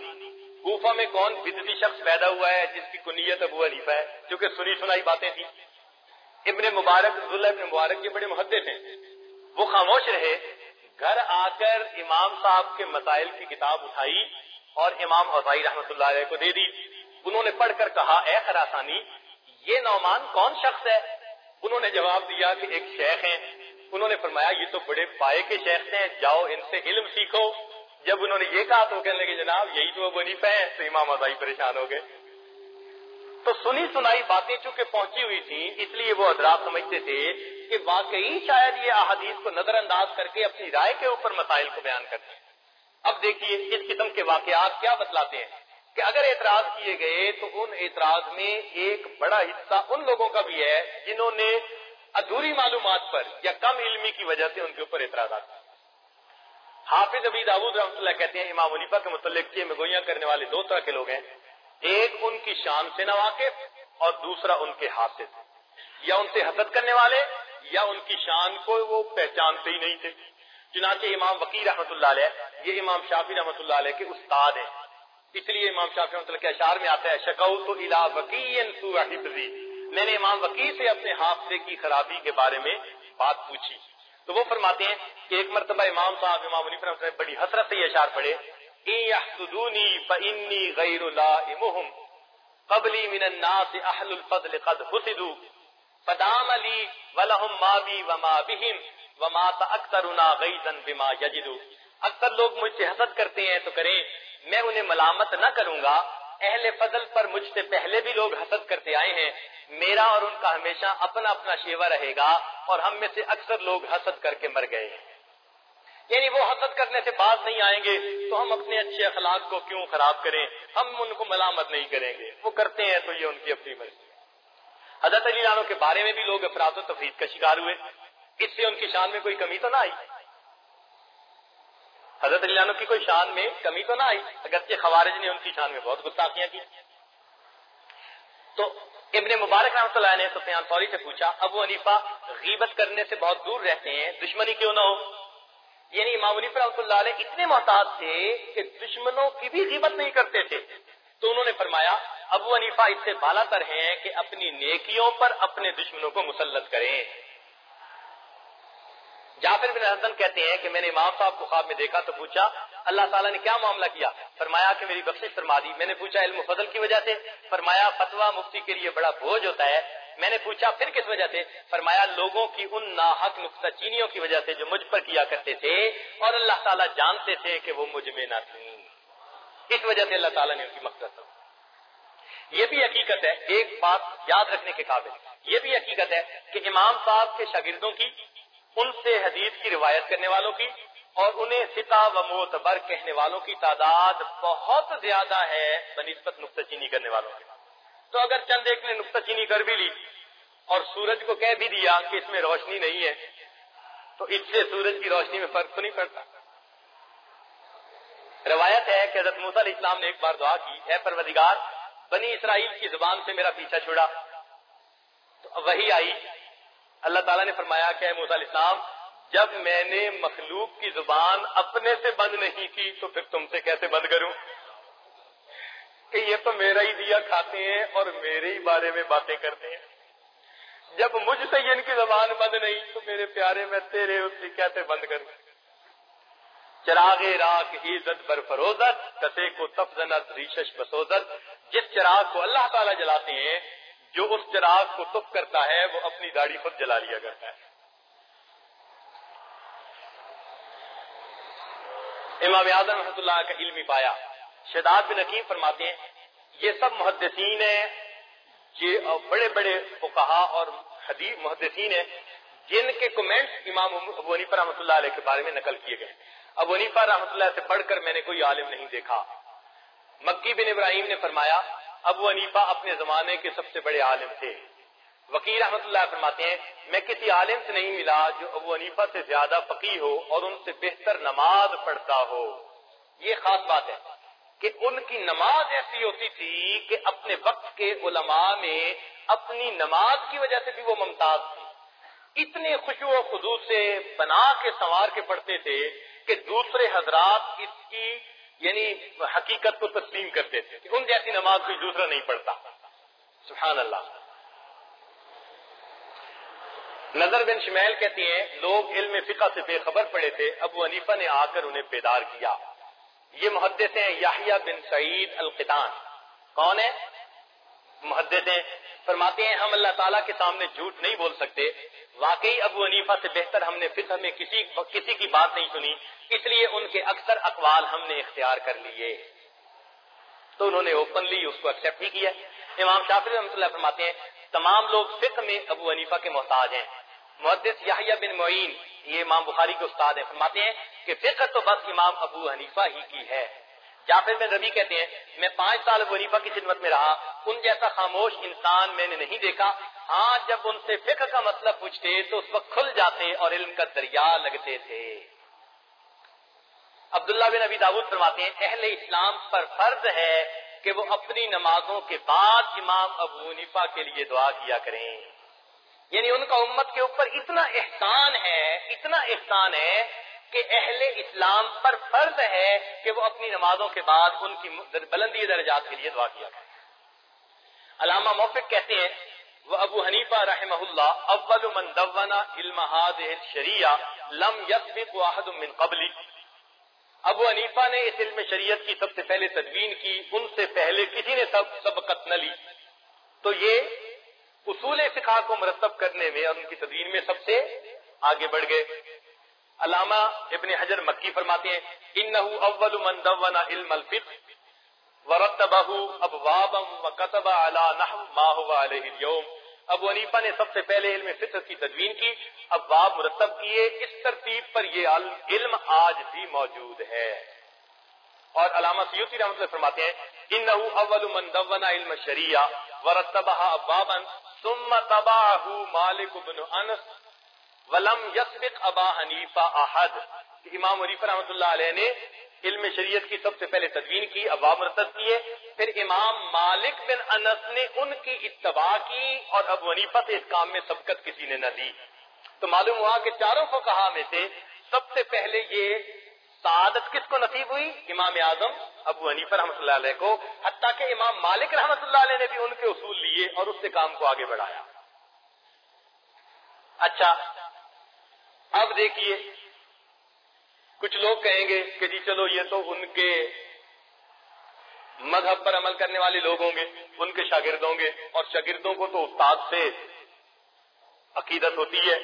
کوفہ میں کون بدوی شخص پیدا ہوا ہے جس کی کنیت ابو علیفہ ہے؟ کیونکہ سنی سنائی باتیں تھیں۔ ابن مبارک، عبداللہ ابن مبارک کے بڑے محدث ہیں۔ وہ خاموش رہے، گھر آ کر امام صاحب کے مسائل کی کتاب اٹھائی اور امام اوزائی رحمۃ اللہ علیہ کو دے دی۔ انہوں نے پڑھ کر کہا، اے خراسانی، یہ نعمان کون شخص ہے؟ انہوں نے جواب دیا کہ ایک شیخ ہیں۔ انہوں نے فرمایا، یہ تو بڑے پائے کے شیخ ہیں، جاؤ ان سے علم سیکھو۔ جب انہوں نے یہ کہا تو کہنے لگے، جناب، یہی تو وہ نہیں پہ تو امام ازائی پریشان ہو گئے۔ تو سنی سنائی باتیں چونکہ پہنچی ہوئی تھی اس لیے وہ حضرات سمجھتے تھے کہ واقعی شاید یہ احادیث کو نظر انداز کر کے اپنی رائے کے اوپر مسائل کو بیان کرتے ہیں۔ اب دیکھیے اس قسم کے واقعات کیا بتلاتے ہیں کہ اگر اعتراض کیے گئے تو ان اعتراض میں ایک بڑا حصہ ان لوگوں کا بھی ہے جنہوں نے ادھوری معلومات پر یا کم علمی کی وجہ سے ان کے اوپر اعتراضات حافظ ابی داود رحمۃ اللہ کہتے ہیں، امام علیفہ کے متعلق کیے میں کرنے والے دو طرح کے لوگ ہیں۔ ایک ان کی شان سے نواقف اور دوسرا ان کے حافظ۔ یا ان سے حسد کرنے والے یا ان کی شان کو وہ پہچانتے ہی نہیں تھے۔ چنانچہ امام وکیل رحمۃ اللہ علیہ، یہ امام شافی رحمۃ اللہ علیہ کے استاد ہیں۔ اس لیے امام شافی رحمۃ اللہ کے اشار میں آتا ہے شکو تو الا وکی میں نے امام وکیل سے اپنے حافظے کی خرابی کے بارے میں بات پوچھی۔ تو وہ فرماتے ہیں کہ ایک مرتبہ امام صاحب، امام علی فرحمۃ بڑی حسرت سے یہ اشار پڑے فإني غیر لائمهم قبلی من الناس اہل الفضل قد حسدوا، فدام لی ولہم ما بی وما بہم وما تأکترنا غیظا بما یجدوا اکثر لوگ مجھ سے حسد کرتے ہیں تو کریں، میں انہیں ملامت نہ کروں گا اہل فضل پر مجھ سے پہلے بھی لوگ حسد کرتے آئے ہیں۔ میرا اور ان کا ہمیشہ اپنا اپنا شیوا رہے گا اور ہم میں سے اکثر لوگ حسد کر کے مر گئے یعنی وہ حسد کرنے سے باز نہیں آئیں گے تو ہم اپنے اچھے اخلاق کو کیوں خراب کریں؟ ہم ان کو ملامت نہیں کریں گے۔ وہ کرتے ہیں تو یہ ان کی اپنی مرضی۔ حضرت علی لانوں کے بارے میں بھی لوگ افراد و تفریح کا شکار ہوئے۔ اس سے ان کی شان میں کوئی کمی تو نہ آئی۔ حضرت علی لانوں کی کوئی شان میں کمی تو نہ آئی؟ اگرچہ خوارج نے ان کی شان میں بہت گستاخیاں کی۔ تو ابن مبارک رحمۃ اللہ نے سفیان فوری سے پوچھا، ابو عنیفا غیبت کرنے سے بہت دور رہتے ہیں، دشمنی کیوں نہ ہو؟ یعنی امام عنیف رحمۃ اللہ علیہ اتنے محتاط تھے کہ دشمنوں کی بھی غیبت نہیں کرتے تھے۔ تو انہوں نے فرمایا، ابو عنیفا اس سے بالا تر ہیں کہ اپنی نیکیوں پر اپنے دشمنوں کو مسلط کریں۔ جعفر بن حسن کہتے ہیں کہ میں نے امام صاحب کو خواب میں دیکھا تو پوچھا، اللہ تعالیٰ نے کیا معاملہ کیا؟ فرمایا کہ میری بخش فرما دی۔ میں نے پوچھا، علم فضل کی وجہ سے؟ فرمایا فتوا مفتی کے لیے بڑا بوجھ ہوتا ہے۔ میں نے پوچھا، پھر کس وجہ سے؟ فرمایا، لوگوں کی ان ناحق نقطہ چینیوں کی وجہ سے جو مجھ پر کیا کرتے تھے اور اللہ تعالیٰ جانتے تھے کہ وہ مجھ میں نہ تھی اس وجہ سے اللہ تعالیٰ نے ان کی مقصد یہ بھی حقیقت ہے، ایک بات یاد رکھنے کے قابل۔ یہ بھی حقیقت ہے کہ امام صاحب کے شاگردوں کی ان سے حدیث کی روایت کرنے والوں کی اور انہیں ستا و معتبر کہنے والوں کی تعداد بہت زیادہ ہے، بنسبت نقطہ چینی کرنے والوں کے تو اگر چند ایک نے نقطہ چینی کر بھی لی اور سورج کو کہہ بھی دیا کہ اس میں روشنی نہیں ہے، تو اس سے سورج کی روشنی میں فرق تو نہیں پڑتا۔ روایت ہے کہ حضرت موسیٰ علیہ السلام نے ایک بار دعا کی، اے پروردگار، بنی اسرائیل کی زبان سے میرا پیچھا چھوڑا۔ تو وہی آئی اللہ تعالیٰ نے فرمایا کہ اے علیہ السلام، جب میں نے مخلوق کی زبان اپنے سے بند نہیں کی، تو پھر تم سے کیسے بند کروں؟ کہ یہ تو میرا ہی دیا کھاتے ہیں اور میرے ہی بارے میں باتیں کرتے ہیں۔ جب مجھ سے ان کی زبان بند نہیں، تو میرے پیارے میں تیرے اس سے کیسے بند کروں؟ چراغ راک عزت بر فروزت، کتے کو تفزنت، ریشش بسوزت۔ جس چراغ کو اللہ تعالیٰ جلاتے ہیں جو اس چراغ کو تف کرتا ہے، وہ اپنی داڑھی خود جلا لیا کرتا ہے۔ امام اعظم رحمۃ اللہ کا علمی پایا۔ شداد بن حکیم فرماتے ہیں، یہ سب محدثین ہیں یہ بڑے بڑے فقہا اور حدیث محدثین ہیں، جن کے کمنٹس امام ابو ونیفا رحمۃ اللہ علیہ کے بارے میں نقل کیے گئے۔ ابو ونیفا رحمۃ اللہ سے پڑھ کر میں نے کوئی عالم نہیں دیکھا۔ مکی بن ابراہیم نے فرمایا ابو ونیفا اپنے زمانے کے سب سے بڑے عالم تھے۔ وکیل رحمۃ اللہ فرماتے ہیں، میں کسی عالم سے نہیں ملا جو ابو ونیفا سے زیادہ فقی ہو اور ان سے بہتر نماز پڑھتا ہو۔ یہ خاص بات ہے کہ ان کی نماز ایسی ہوتی تھی کہ اپنے وقت کے علماء میں اپنی نماز کی وجہ سے بھی وہ ممتاز تھی۔ اتنے خوشو و خدو سے بنا کے سنوار کے پڑھتے تھے کہ دوسرے حضرات اس کی یعنی حقیقت کو تسلیم کرتے تھے کہ ان جیسی نماز کوئی دوسرا نہیں پڑھتا۔ سبحان اللہ۔ نظر بن شمیل کہتی ہیں، لوگ علم فقہ سے بے خبر پڑے تھے، ابو عنیفا نے آ کر انہیں بیدار کیا۔ یہ محدث ہیں یاہیا بن سعید القطان کون ہے محدث ہیں فرماتے ہیں، ہم اللہ تعالیٰ کے سامنے جھوٹ نہیں بول سکتے۔ واقعی ابو عنیفا سے بہتر ہم نے فقہ میں کسی کسی کی بات نہیں سنی، اس لیے ان کے اکثر اقوال ہم نے اختیار کر لیے۔ تو انہوں نے اوپنلی اس کو ایکسپٹ ہی کیا۔ امام شافر رحمۃ اللہ فرماتے ہیں، تمام لوگ فقہ میں ابو عنیفا کے محتاج ہیں۔ محدث یاہیا بن معین، یہ امام بخاری کے استاد ہیں، فرماتے ہیں کہ فقہ تو بس امام ابو حنیفہ ہی کی ہے۔ جعفر بن ربی کہتے ہیں، میں پانچ سال ابو کی خدمت میں رہا، ان جیسا خاموش انسان میں نے نہیں دیکھا۔ ہاں جب ان سے فقہ کا مسئلہ پوچھتے، تو اس وقت کھل جاتے اور علم کا دریا لگتے تھے۔ عبداللہ بن ابی داود فرماتے ہیں، اہل اسلام پر فرض ہے کہ وہ اپنی نمازوں کے بعد امام ابو حنیفہ کے لیے دعا کیا کریں۔ یعنی ان کا امت کے اوپر اتنا احسان ہے، اتنا احسان ہے کہ اہل اسلام پر فرض ہے کہ وہ اپنی نمازوں کے بعد ان کی بلندی درجات کے لیے دعا کیا کریں۔ علامہ موفق کہتے ہیں، وہ ابو حنیفہ رحمہ اللہ اول من دونا علم شریعہ لم یسبق واحد من قبلی ابو حنیفہ نے اس علم شریعت کی سب سے پہلے تدوین کی، ان سے پہلے کسی نے سب سبقت نہ لی۔ تو یہ اصول فقہ کو مرتب کرنے میں اور ان کی تدوین میں سب سے آگے بڑھ گئے۔ علامہ ابن حجر مکی فرماتے ہیں، انہو اول من دونا علم الفقہ، ورتبہ ابوابا وکتب علی نحو ما ہوا علیہ اليوم. ابو حنیفہ نے سب سے پہلے علم فطر کی تدوین کی، ابواب مرتب کیے، اس ترتیب پر یہ علم آج بھی موجود ہے۔ اور علامہ سیوتی رحمۃ اللہ فرماتے ہیں، انہو اول من دونا علم شریعہ ورتبہ ابوابا، ثم تباہ مالک بن انس ولم یسبق ابا حنیفہ احد امام حنیفہ رحمۃ اللہ علیہ نے علم شریعت کی سب سے پہلے تدوین کی ابواب مرتب کیے، پھر امام مالک بن انس نے ان کی اتباع کی اور ابو حنیفہ سے اس کام میں سبقت کسی نے نہ دی۔ تو معلوم ہوا کہ چاروں کو کہا میں سے سب سے پہلے یہ سعادت کس کو نصیب ہوئی؟ امام اعظم ابو حنیفہ رحمۃ اللہ علیہ کو، حتیٰ کہ امام مالک رحمۃ اللہ علیہ نے بھی ان کے اصول لیے اور اس سے کام کو آگے بڑھایا۔ اچھا اب دیکھیے، کچھ لوگ کہیں گے کہ جی چلو یہ تو ان کے مذہب پر عمل کرنے والے لوگ ہوں گے، ان کے شاگرد ہوں گے، اور شاگردوں کو تو استاد سے عقیدت ہوتی ہے۔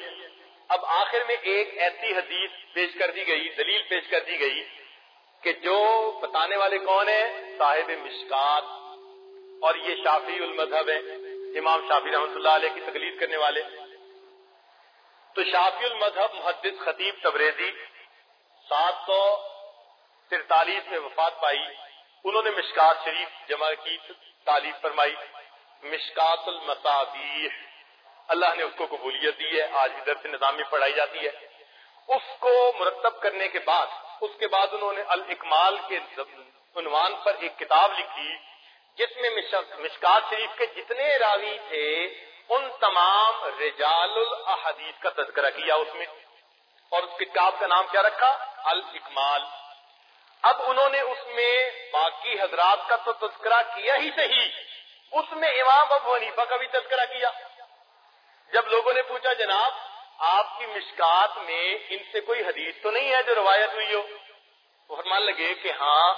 اب آخر میں ایک ایسی حدیث پیش کر دی گئی، دلیل پیش کر دی گئی کہ جو بتانے والے کون ہیں؟ صاحب مشکات۔ اور یہ شافی المذہب ہے امام شافی رحمۃ اللہ علیہ کی تقلید کرنے والے۔ تو شافی المذہب محدث خطیب تبریزی سات سو ترتالیس میں وفات پائی۔ انہوں نے مشکات شریف جمع کی تعلیف فرمائی۔ مشکات المصابیح۔ اللہ نے اس کو قبولیت دی ہے۔ آج بھی درس نظام میں پڑھائی جاتی ہے۔ اس کو مرتب کرنے کے بعد، اس کے بعد انہوں نے الاکمال کے عنوان پر ایک کتاب لکھی، جس میں مشکات شریف کے جتنے راوی تھے ان تمام رجال الحدیث کا تذکرہ کیا اس میں اور اس کتاب کا نام کیا رکھا؟ الاکمال۔ اب انہوں نے اس میں باقی حضرات کا تو تذکرہ کیا ہی صحیح، اس میں امام ابو حنیفہ کا بھی تذکرہ کیا۔ جب لوگوں نے پوچھا، جناب، آپ کی مشکات میں ان سے کوئی حدیث تو نہیں ہے جو روایت ہوئی ہو؟ وہ فرمان لگے کہ ہاں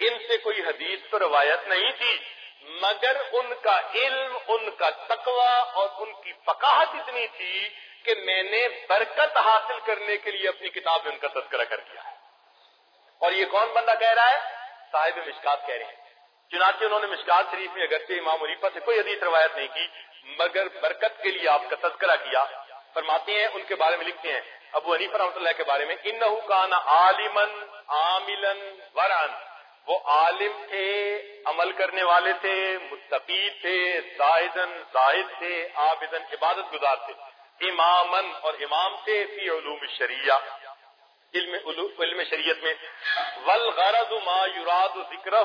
ان سے کوئی حدیث تو روایت نہیں تھی۔ مگر ان کا علم، ان کا تقوی اور ان کی فقاہت اتنی تھی کہ میں نے برکت حاصل کرنے کے لیے اپنی کتاب میں ان کا تذکرہ کر دیا ہے۔ اور یہ کون بندہ کہہ رہا ہے؟ صاحب مشکات کہہ رہے ہیں۔ چنانچہ انہوں نے مشکات شریف میں اگرچہ امام علیفہ سے کوئی حدیث روایت نہیں کی، مگر برکت کے لیے آپ کا تذکرہ کیا۔ فرماتے ہیں، ان کے بارے میں لکھتے ہیں۔ ابو حنیف رحمۃ اللہ کے بارے میں، انہو کان عالمن عاملن ورن وہ عالم تھے، عمل کرنے والے تھے مستقی تھے زاہدن زاہد تھے عابدن عبادت گزار تھے۔ امامن اور امام تھے فی علوم شریعہ۔ علم علم شریعت میں، والغرض ما یراد ذکرہ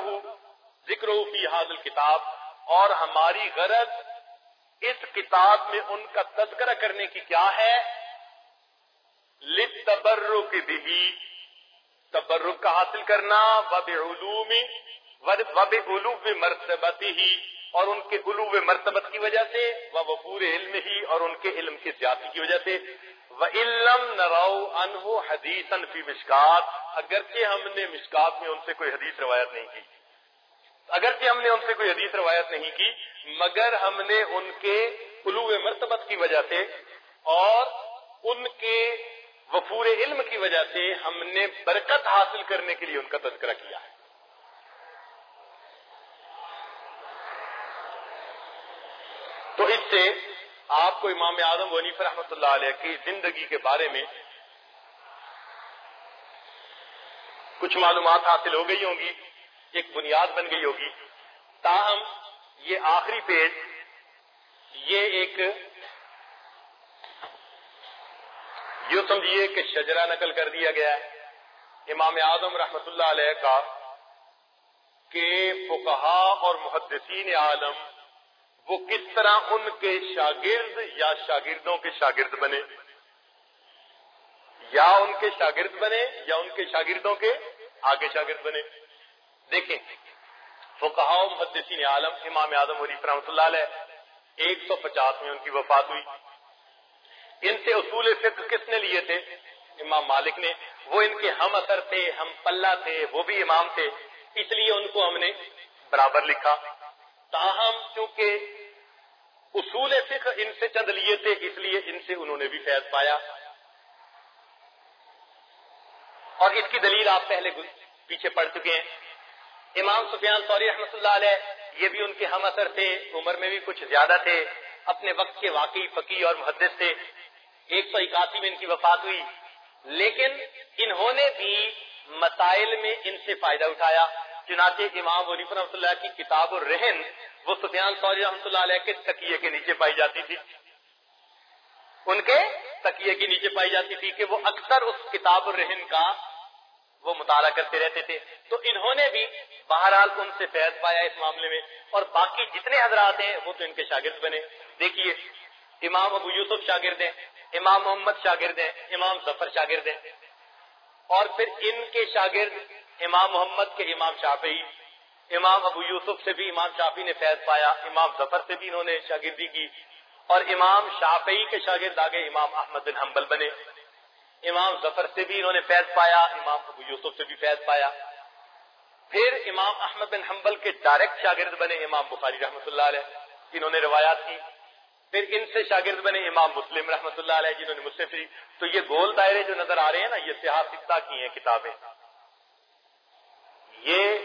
ذکر فی حاضل کتاب اور ہماری غرض اس کتاب میں ان کا تذکرہ کرنے کی کیا ہے؟ لتبرک بھی تبرک کا حاصل کرنا وب علوم وب علوب مرتبتی ہی اور ان کے علوب مرتبت کی وجہ سے وہ وفور علم ہی، اور ان کے علم کی زیادتی کی وجہ سے وہ علم نراؤ انہو حدیث فی مشکات اگرچہ ہم نے مشکات میں ان سے کوئی حدیث روایت نہیں کی، اگرچہ ہم نے ان سے کوئی حدیث روایت نہیں کی، مگر ہم نے ان کے علو مرتبت کی وجہ سے، اور ان کے وفور علم کی وجہ سے ہم نے برکت حاصل کرنے کے لیے ان کا تذکرہ کیا ہے۔ تو اس سے آپ کو امام اعظم ونیف رحمۃ اللہ علیہ کی زندگی کے بارے میں کچھ معلومات حاصل ہو گئی ہوں گی، ایک بنیاد بن گئی ہوگی۔ تاہم، یہ آخری پیج، یہ ایک یوں سمجھیے کہ شجرا نقل کر دیا گیا ہے۔ امام اعظم رحمت اللہ علیہ کا کہ فقہا اور محدثین عالم وہ کس طرح ان کے شاگرد یا شاگردوں کے شاگرد بنے؟ یا ان کے شاگرد بنے یا ان کے شاگردوں کے آگے شاگرد بنے؟ دیکھیں فقہ محدثین عالم امام اعظم علی رحمۃ اللہ علیہ، ایک سو پچاس میں ان کی وفات ہوئی۔ ان سے اصول فقہ کس نے لیے تھے؟ امام مالک نے۔ وہ ان کے ہم اثر تھے، ہم پلہ تھے، وہ بھی امام تھے۔ اس لیے ان کو ہم نے برابر لکھا۔ تاہم، چونکہ اصول فقہ ان سے چند لیے تھے، اس لیے ان سے انہوں نے بھی فیض پایا۔ اور اس کی دلیل آپ پہلے پیچھے پڑ چکے ہیں۔ امام سفیان سوری رحمۃ اللہ علیہ، یہ بھی ان کے ہم اثر تھے، عمر میں بھی کچھ زیادہ تھے، اپنے وقت کے واقعی فقی اور محدث تھے۔ ایک سو اکاسی میں ان کی وفات ہوئی، لیکن انہوں نے بھی مسائل میں ان سے فائدہ اٹھایا۔ چنانچہ امام ولیف رحمۃ اللہ کی کتاب الرحن، وہ سفیان سوری رحمۃ اللہ علیہ کے تکیے کے نیچے پائی جاتی تھی۔ ان کے تکیے کے نیچے پائی جاتی تھی کہ وہ اکثر اس کتاب الرحن کا وہ مطالعہ کرتے رہتے تھے۔ تو انہوں نے بھی بہرحال ان سے فیض پایا اس معاملے میں۔ اور باقی جتنے حضرات ہیں، وہ تو ان کے شاگرد بنے۔ دیکھیے، امام ابو یوسف شاگرد ہیں۔ امام محمد شاگرد ہیں، امام ظفر شاگرد ہیں۔ اور پھر ان کے شاگرد امام محمد کے امام شافعی، امام ابو یوسف سے بھی امام شافی نے فیض پایا، امام ظفر سے بھی انہوں نے شاگردی کی۔ اور امام شافعی کے شاگرد آگے امام احمد بن حنبل بنے۔ امام ظفر سے بھی انہوں نے فیض پایا، امام ابو یوسف سے بھی فیض پایا۔ پھر امام احمد بن حنبل کے ڈائریکٹ شاگرد بنے امام بخاری رحمۃ اللہ علیہ انہوں نے روایات کی۔ پھر ان سے شاگرد بنے امام مسلم رحمۃ اللہ علیہ جنہوں نے مجھ سے تو یہ گول دائرے جو نظر آ رہے ہیں نا، یہ سیاح کی ہیں کتابیں۔ یہ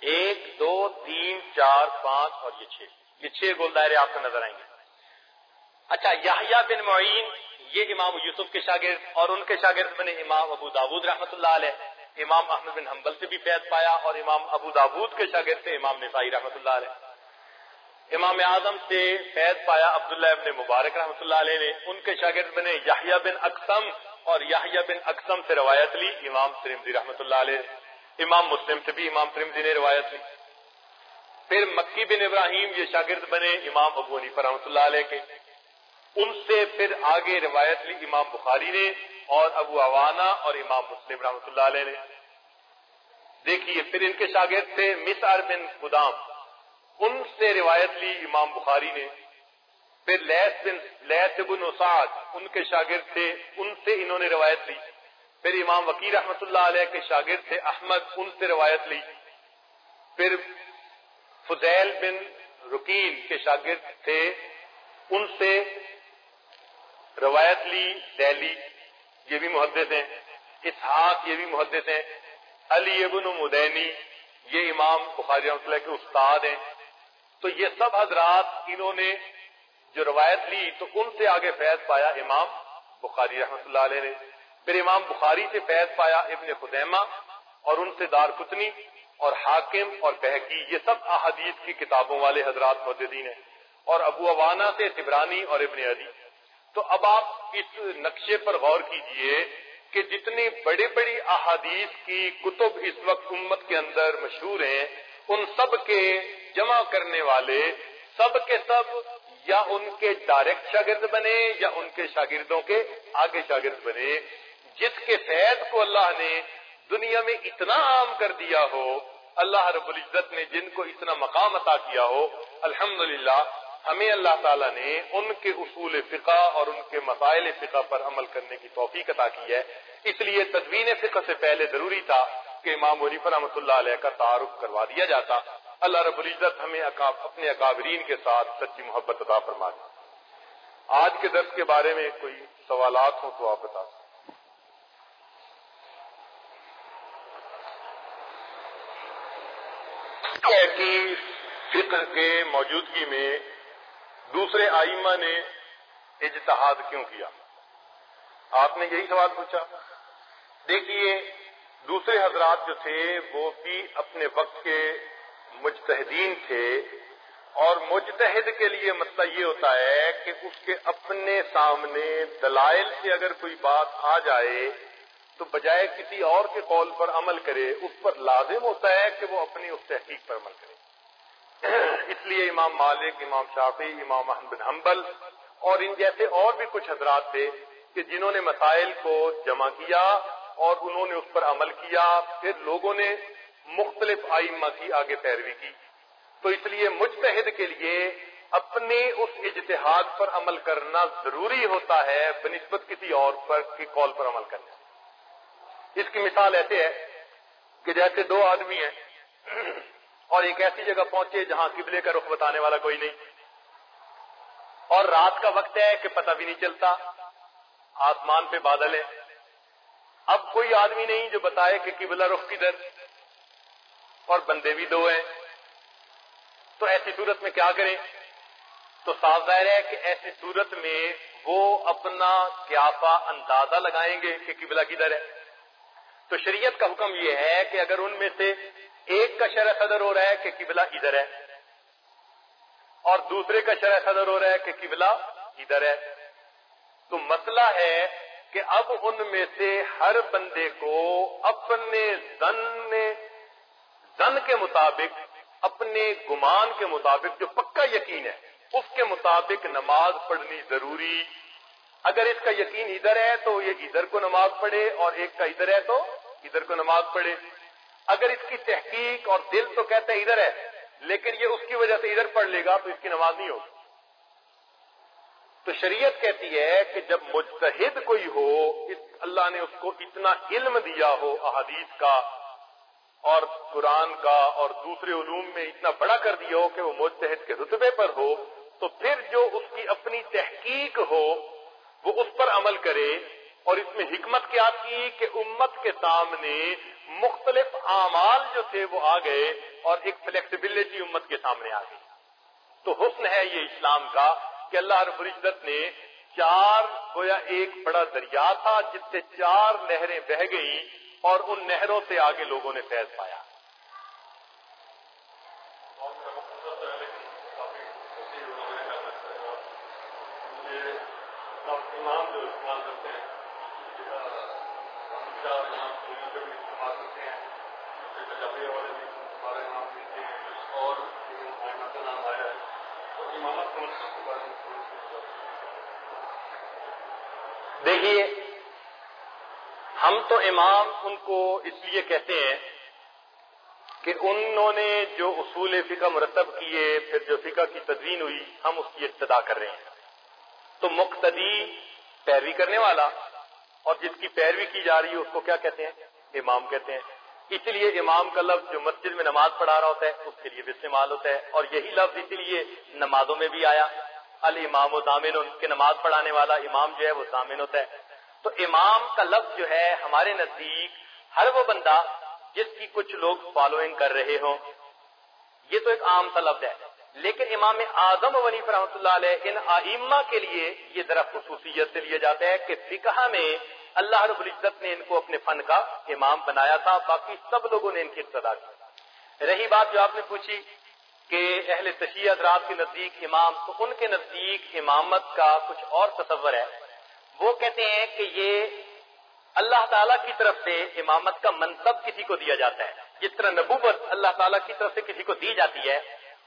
ایک، دو، تین، چار، پانچ اور یہ چھ۔ یہ چھ گول دائرے آپ کو نظر آئیں گے۔ اچھا یاہیا بن معین، یہ امام یوسف کے شاگرد اور ان کے شاگرد بنے امام ابو داود رحمۃ اللہ علیہ۔ امام احمد بن حنبل سے بھی فیض پایا اور امام ابو دابود کے شاگرد سے امام نسائی رحمۃ اللہ علیہ۔ امام اعظم سے فیض پایا عبداللہ ابن مبارک رحمۃ اللہ علیہ نے، ان کے شاگرد بنے یاہیا بن اقسم اور یاہیا بن اقسم سے روایت لی امام ترمزی رحمۃ اللہ علیہ امام مسلم سے بھی امام ترمزی نے روایت لی۔ پھر مکی بن ابراہیم یہ شاگرد بنے امام ابو علی رحمۃ اللہ علیہ کے۔ ان سے پھر آگے روایت لی امام بخاری نے اور ابو اوانا اور امام مسلم رحمۃ اللہ علیہ نے۔ دیکھیے، پھر ان کے شاگرد تھے مسار بن خدام ان سے روایت لی امام بخاری نے۔ پھر لیس بن لیس بن اسعد ان کے شاگرد تھے، ان سے انہوں نے روایت لی۔ پھر امام وکیل رحمۃ اللہ علیہ کے شاگرد تھے، احمد، ان سے روایت لی۔ پھر فضیل بن رکین کے شاگرد تھے، ان سے روایت لی، دہلی، یہ بھی محدث ہیں۔ اسحاق، یہ بھی محدث ہیں۔ علی ابن مدینی، یہ امام بخاری رحمۃ اللہ کے استاد ہیں۔ تو یہ سب حضرات انہوں نے جو روایت لی تو ان سے آگے فیض پایا امام بخاری رحمۃ اللہ علیہ نے۔ پھر امام بخاری سے فیض پایا ابن خدیمہ اور ان سے دار کتنی اور حاکم اور بہکی، یہ سب احادیث کی کتابوں والے حضرات مددین ہیں۔ اور ابو اوانا سے تبرانی اور ابن علی تو اب آپ اس نقشے پر غور کیجیے کہ جتنی بڑی بڑی احادیث کی کتب اس وقت امت کے اندر مشہور ہیں، ان سب کے جمع کرنے والے سب کے سب یا ان کے ڈائریکٹ شاگرد بنے یا ان کے شاگردوں کے آگے شاگرد بنے، جس کے فیض کو اللہ نے دنیا میں اتنا عام کر دیا ہو، اللہ رب العزت نے جن کو اتنا مقام عطا کیا ہو، الحمدللہ ہمیں اللہ تعالیٰ نے ان کے اصول فقہ اور ان کے مسائل فقہ پر عمل کرنے کی توفیق عطا کی ہے۔ اس لیے تدوین فقہ سے پہلے ضروری تھا کہ امام منیف رحمۃ اللہ علیہ کا تعارف کروا دیا جاتا۔ اللہ رب العزت ہمیں اپنے اکابرین کے ساتھ سچی محبت عطا فرما دی آج کے درس کے بارے میں کوئی سوالات ہوں تو آپ بتا سکتے فقہ کے موجودگی میں دوسرے آئمہ نے اجتہاد کیوں کیا؟ آپ نے یہی سوال پوچھا۔ دیکھیے، دوسرے حضرات جو تھے، وہ بھی اپنے وقت کے مجتہدین تھے اور مجتہد کے لیے مسئلہ یہ ہوتا ہے کہ اس کے اپنے سامنے دلائل سے اگر کوئی بات آ جائے تو بجائے کسی اور کے قول پر عمل کرے، اس پر لازم ہوتا ہے کہ وہ اپنی اس تحقیق پر عمل کرے۔ اس لیے امام مالک، امام شافی امام احمد بن حنبل اور ان جیسے اور بھی کچھ حضرات تھے کہ جنہوں نے مسائل کو جمع کیا اور انہوں نے اس پر عمل کیا، پھر لوگوں نے مختلف آئمہ کی آگے پیروی کی۔ تو اس لیے مجتہد کے لیے اپنے اس اجتہاد پر عمل کرنا ضروری ہوتا ہے، بنسبت کسی اور پر، کی کال پر عمل کرنے اس کی مثال ایسے ہے کہ جیسے دو آدمی ہیں اور ایک ایسی جگہ پہنچے جہاں قبلے کا رخ بتانے والا کوئی نہیں۔ اور رات کا وقت ہے کہ پتہ بھی نہیں چلتا، آسمان پہ بادل ہے۔ اب کوئی آدمی نہیں جو بتائے کہ قبلہ رخ کدھر اور بندے بھی دو ہیں۔ تو ایسی صورت میں کیا کریں؟ تو صاف ظاہر ہے کہ ایسی صورت میں وہ اپنا کیافا اندازہ لگائیں گے کہ قبلہ کدھر ہے۔ تو شریعت کا حکم یہ ہے کہ اگر ان میں سے ایک کا شرح صدر ہو رہا ہے کہ قبلہ ادھر ہے، اور دوسرے کا شرح صدر ہو رہا ہے کہ قبلہ ادھر ہے۔ تو مسئلہ ہے کہ اب ان میں سے ہر بندے کو اپنے زن زن کے مطابق، اپنے گمان کے مطابق، جو پکا یقین ہے، اس کے مطابق نماز پڑھنی ضروری۔ اگر اس کا یقین ادھر ہے تو یہ ادھر کو نماز پڑھے اور ایک کا ادھر ہے تو ادھر کو نماز پڑھے۔ اگر اس کی تحقیق اور دل تو کہتے ہیں ادھر ہے، لیکن یہ اس کی وجہ سے ادھر پڑھ لے گا تو اس کی نماز نہیں ہوگی۔ تو شریعت کہتی ہے کہ جب مجتہد کوئی ہو اللہ نے اس کو اتنا علم دیا ہو احادیث کا اور قرآن کا اور دوسرے علوم میں اتنا بڑا کر دیا ہو کہ وہ مجتہد کے رتبے پر ہو، تو پھر جو اس کی اپنی تحقیق ہو، وہ اس پر عمل کرے۔ اور اس میں حکمت کیا تھی کہ امت کے سامنے مختلف اعمال جو تھے وہ آ گئے اور ایک فلیکسیبلٹی امت کے سامنے آ گئی۔ تو حسن ہے یہ اسلام کا کہ اللہ رب العزت نے چار گویا ایک بڑا دریا تھا جس سے چار نہریں بہ گئیں۔ اور ان نہروں سے آگے لوگوں نے فیض پایا۔ دیکھیے تو امام ان کو اس لیے کہتے ہیں کہ انہوں نے جو اصول فقہ مرتب کیے، پھر جو فقہ کی تدوین ہوئی، ہم اس کی ابتدا کر رہے ہیں۔ تو مقتدی پیروی کرنے والا اور جس کی پیروی کی جا رہی ہے، اس کو کیا کہتے ہیں؟ امام کہتے ہیں۔ اس لیے امام کا لفظ جو مسجد میں نماز پڑھا رہا ہوتا ہے، اس کے لیے بھی استعمال ہوتا ہے۔ اور یہی لفظ اسی لیے نمازوں میں بھی آیا۔ المام و دامن ان کے نماز پڑھانے والا امام جو ہے، وہ دامن ہوتا ہے۔ تو امام کا لفظ جو ہے ہمارے نزدیک، ہر وہ بندہ جس کی کچھ لوگ فالوئنگ کر رہے ہوں، یہ تو ایک عام سا لفظ ہے۔ لیکن امام اعظم ونیف رحمۃ اللہ علیہ ان آئمہ کے لیے یہ ذرا خصوصیت سے لیا جاتا ہے کہ فقہ میں اللہ رب العزت نے ان کو اپنے فن کا امام بنایا تھا، باقی سب لوگوں نے ان کی ابتدا کی۔ رہی بات جو آپ نے پوچھی کہ اہل تشیع حضرات کے نزدیک امام، تو ان کے نزدیک امامت کا کچھ اور تصور ہے۔ وہ کہتے ہیں کہ یہ اللہ تعالیٰ کی طرف سے امامت کا منصب کسی کو دیا جاتا ہے۔ جس طرح نبوت اللہ تعالیٰ کی طرف سے کسی کو دی جاتی ہے،